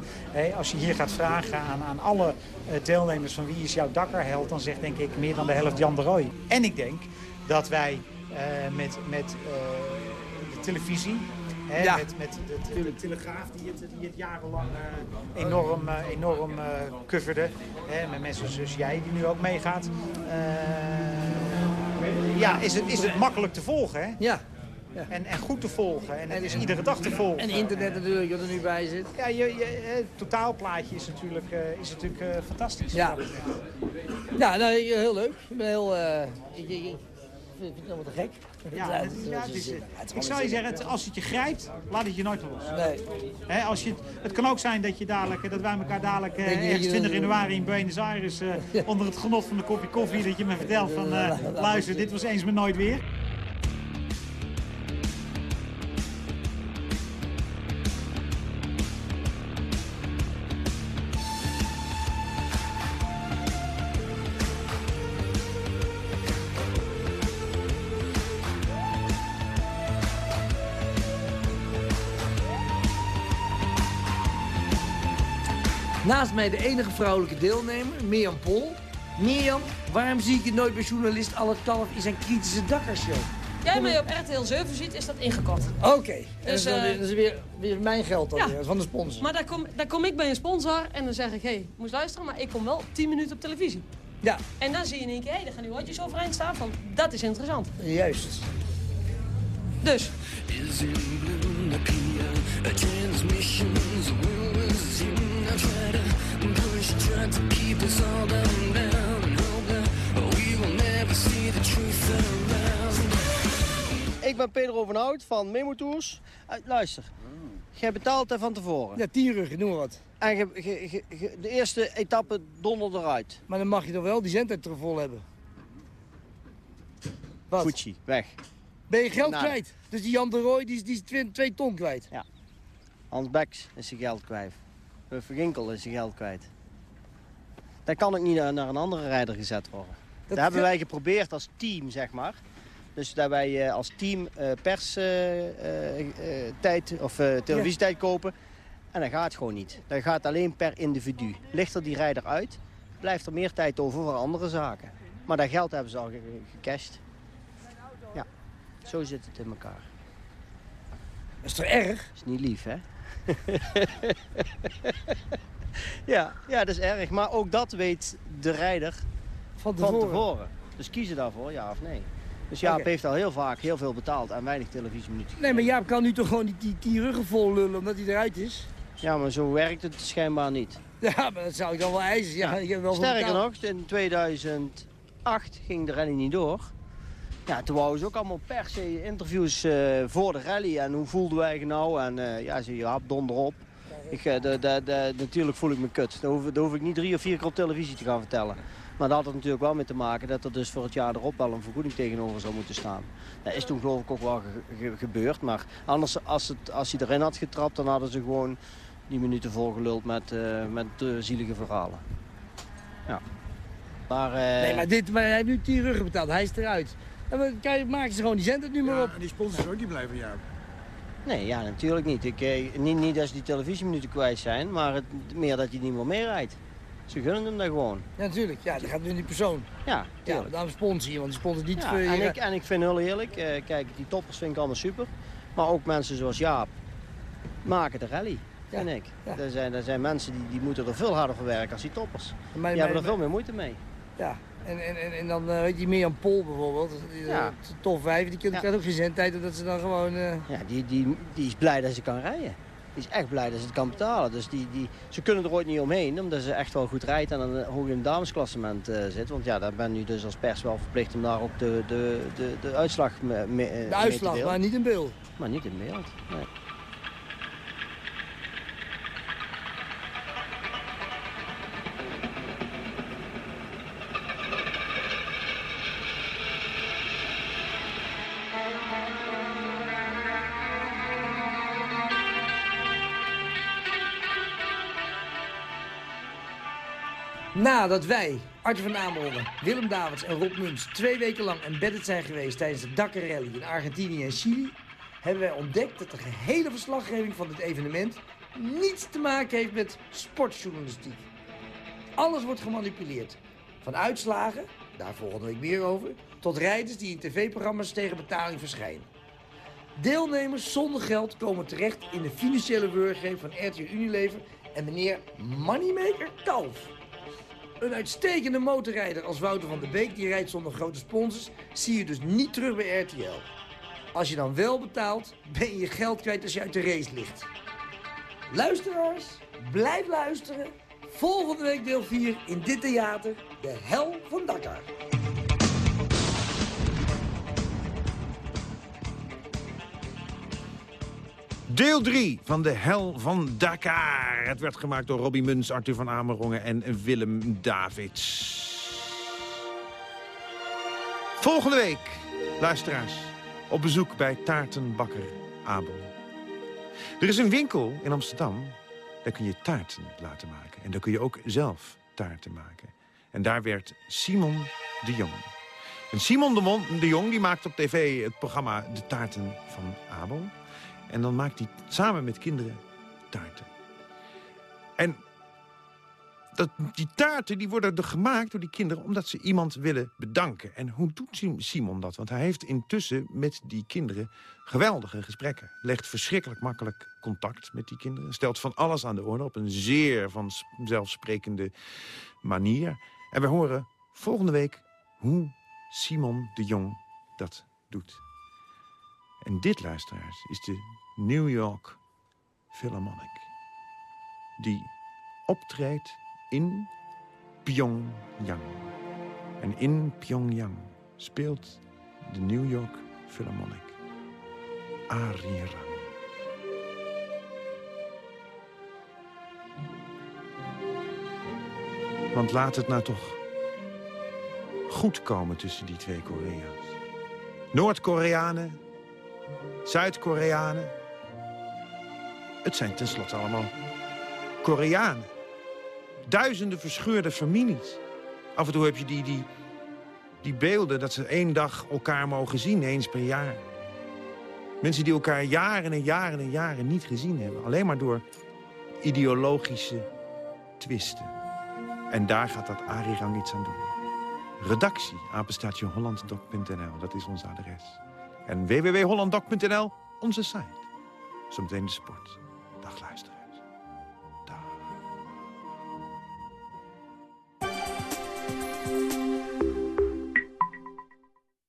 als je hier gaat vragen aan, aan alle eh, deelnemers van wie is jouw dakkerheld... dan zegt denk ik meer dan de helft Jan de Rooij. En ik denk dat wij eh, met, met eh, de televisie... Hè, Ja. met, met de, de Telegraaf die het, die het jarenlang eh, enorm, eh, enorm eh, coverde. Hè, met mensen zoals jij die nu ook meegaat. Ja, is het, is het makkelijk te volgen. Hè? Ja. En, en goed te volgen. En het is iedere dag te volgen. En internet natuurlijk, wat er nu bij zit. Ja, je, je, het totaalplaatje is natuurlijk, is natuurlijk fantastisch. Ja. Ja, nou, heel leuk. Ik ben heel... ik, ik, ik vind het helemaal te gek. Ja, het, ja, het is, ik zou je zeggen, het- als het je grijpt, laat het je nooit los. Nee. Als je, het kan ook zijn dat, je dadelijk, dat wij elkaar dadelijk eh, Denk je dat ergens je 20 dan- januari in Buenos Aires eh, onder het genot van een kopje koffie, dat je me vertelt van eh, luister, dit was eens maar nooit weer. Naast mij de enige vrouwelijke deelnemer, Mirjam Pol. Mirjam, waarom zie ik je nooit bij journalist Alle Talf in zijn kritische dakkershow? Jij mij op RTL 7 ziet, is dat ingekort. Oké, dat is, Dus, dan eh, weer, dat is weer, weer mijn geld dan ja. weer, van de sponsor. Maar daar kom, daar kom ik bij een sponsor en dan zeg ik, hé, hey, moest luisteren, maar ik kom wel 10 minuten op televisie. Ja. En dan zie je in één keer, hé, hey, daar gaan die oortjes overeind staan van, dat is interessant. Juist. Dus. Ik ben Pedro van Hout van Memo Tours. Eh, luister, jij betaalt er van tevoren. Ja, tien ruggen, noem maar wat. En ge- ge- ge- ge- de eerste etappe dondert eruit. Maar dan mag je toch wel die zendtijd er vol hebben? Wat? Gucci, weg. Ben je geld Nou. kwijt? Dus die Jan de Rooij die is, die is twee, twee ton kwijt? Ja. Hans Beks is zijn geld kwijt. Huff Ginkel is zijn geld kwijt. Dan kan ik niet naar, een andere rijder gezet worden. Dat, hebben wij geprobeerd als team, zeg maar. Dus dat wij eh, als team eh, perstijd of eh, televisietijd kopen. En dat gaat gewoon niet. Dat gaat alleen per individu. Ligt er die rijder uit, blijft er meer tijd over voor andere zaken. Maar dat geld hebben ze al ge- gecashed. Zo zit het in elkaar. Dat is toch erg? is niet lief, hè? ja, ja, dat is erg. Maar ook dat weet de rijder van tevoren. Dus kiezen daarvoor, ja of nee. Dus Jaap heeft al heel vaak heel veel betaald en weinig televisieminuten. Nee, maar Jaap kan nu toch gewoon die, die, die ruggen vol lullen omdat hij eruit is? Ja, maar zo werkt het schijnbaar niet. Ja, maar dat zou ik dan wel eisen. Ja, ik heb wel Sterker nog, in 2008 ging de rally niet door. Ja, toen wouden ze ook allemaal per se interviews eh, voor de rally. En hoe voelden wij nou? En eh, ja, ze je hap donder op. Ik, eh, de, de, de, natuurlijk voel ik me kut. Dat hoef, dat hoef ik niet drie of vier keer op televisie te gaan vertellen. Maar dat had natuurlijk wel mee te maken dat er dus voor het jaar erop wel een vergoeding tegenover zou moeten staan. Dat is toen geloof ik ook wel ge- ge- gebeurd. Maar anders, als, het, als hij erin had getrapt, dan hadden ze gewoon die minuten volgeluld met, met zielige verhalen. Ja. Maar, Nee, maar, dit, maar hij heeft nu 10 ruggen betaald. Hij is eruit. En we, maken ze gewoon die zender nu maar op. En die sponsors ook, die blijven jou. Nee, ja, natuurlijk niet. Ik, eh, niet. Niet dat ze die televisieminuten kwijt zijn, maar het, meer dat hij niet meer meerijdt. Ze gunnen hem daar gewoon. Ja, natuurlijk. Ja, dat gaat nu die persoon. Ja, Ja, tuurlijk. daarom sponsor je, want die sponsort niet Ja, voor en, ik, en ik vind heel eerlijk, eh, kijk, die toppers vind ik allemaal super. Maar ook mensen zoals Jaap maken de rally, vind ik. Er, zijn, er zijn mensen die, die moeten er veel harder voor werken als die toppers. Die hebben er veel meer moeite mee. Ja, en, en, en, en dan eh, weet je, Mirjam Pol bijvoorbeeld, die, Ja. top 5, die krijgt ook geen zendtijd, omdat ze dan gewoon... eh, Ja, die, die, die is blij dat ze kan rijden. Die is echt blij dat ze het kan betalen. Dus die, die, ze kunnen er ooit niet omheen, omdat ze echt wel goed rijdt en dan hoog in het damesklassement eh, zit. Want ja, daar ben je dus als pers wel verplicht om daar ook de, de, de, de uitslag mee, de te uitslag, delen. maar niet in beeld. Maar niet in beeld, nee. Nadat wij, Arthur van Amerongen, Willem Davids en Rob Muns twee weken lang embedded zijn geweest tijdens de Dakar Rally in Argentinië en Chili, hebben wij ontdekt dat de gehele verslaggeving van dit evenement niets te maken heeft met sportjournalistiek. Alles wordt gemanipuleerd. Van uitslagen, daar volgende week meer over, tot rijders die in tv-programma's tegen betaling verschijnen. Deelnemers zonder geld komen terecht in de financiële wurggreep van RTL Unilever en meneer Moneymaker Kalf. Een uitstekende motorrijder als Wouter van der Beek, die rijdt zonder grote sponsors, zie je dus niet terug bij RTL. Als je dan wel betaalt, ben je je geld kwijt als je uit de race ligt. Luisteraars, blijf luisteren. Volgende week deel 4 in dit theater, de hel van Dakar. Deel 3 van de Hel van Dakar. Het werd gemaakt door Robbie Muns, Arthur van Amerongen en Willem Davids. Volgende week, luisteraars, op bezoek bij taartenbakker Abel. Er is een winkel in Amsterdam, daar kun je taarten laten maken. En daar kun je ook zelf taarten maken. En daar werd Simon de Jong. En Simon de, de Jong die maakt op tv het programma De Taarten van Abel. En dan maakt hij samen met kinderen taarten. En dat, die taarten die worden er gemaakt door die kinderen... omdat ze iemand willen bedanken. En hoe doet Sim- Simon dat? Want hij heeft intussen met die kinderen geweldige gesprekken. Legt verschrikkelijk makkelijk contact met die kinderen. Stelt van alles aan de orde op een zeer vanzelfsprekende manier. En we horen volgende week hoe Simon de Jong dat doet. En dit, luisteraars, is de New York Philharmonic. Die optreedt in Pyongyang. En in Pyongyang speelt de New York Philharmonic Arirang. Want laat het nou toch goed komen tussen die twee Korea's. Noord-Koreanen, Zuid-Koreanen. Het zijn tenslotte allemaal Koreanen. Duizenden verscheurde families. Af en toe heb je die, die, die beelden dat ze één dag elkaar mogen zien, eens per jaar. Mensen die elkaar jaren en jaren en jaren niet gezien hebben. Alleen maar door ideologische twisten. En daar gaat dat Arirang iets aan doen. Redactie, apenstaatje hollanddoc.nl, dat is ons adres. En www.hollanddoc.nl, onze site. Zometeen de sport. Dag luisteraars.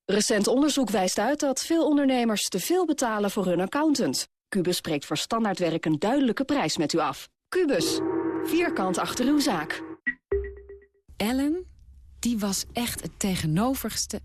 Recent onderzoek wijst uit dat veel ondernemers te veel betalen voor hun accountant. Cubus spreekt voor standaardwerk een duidelijke prijs met u af. Cubus, vierkant achter uw zaak. Ellen, die was echt het tegenovergestelde...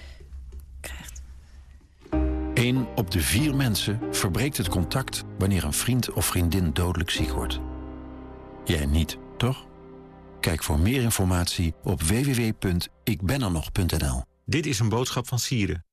Eén op de vier mensen verbreekt het contact... wanneer een vriend of vriendin dodelijk ziek wordt. Jij niet, toch? Kijk voor meer informatie op www.ikbenernog.nl. Dit is een boodschap van Sieren.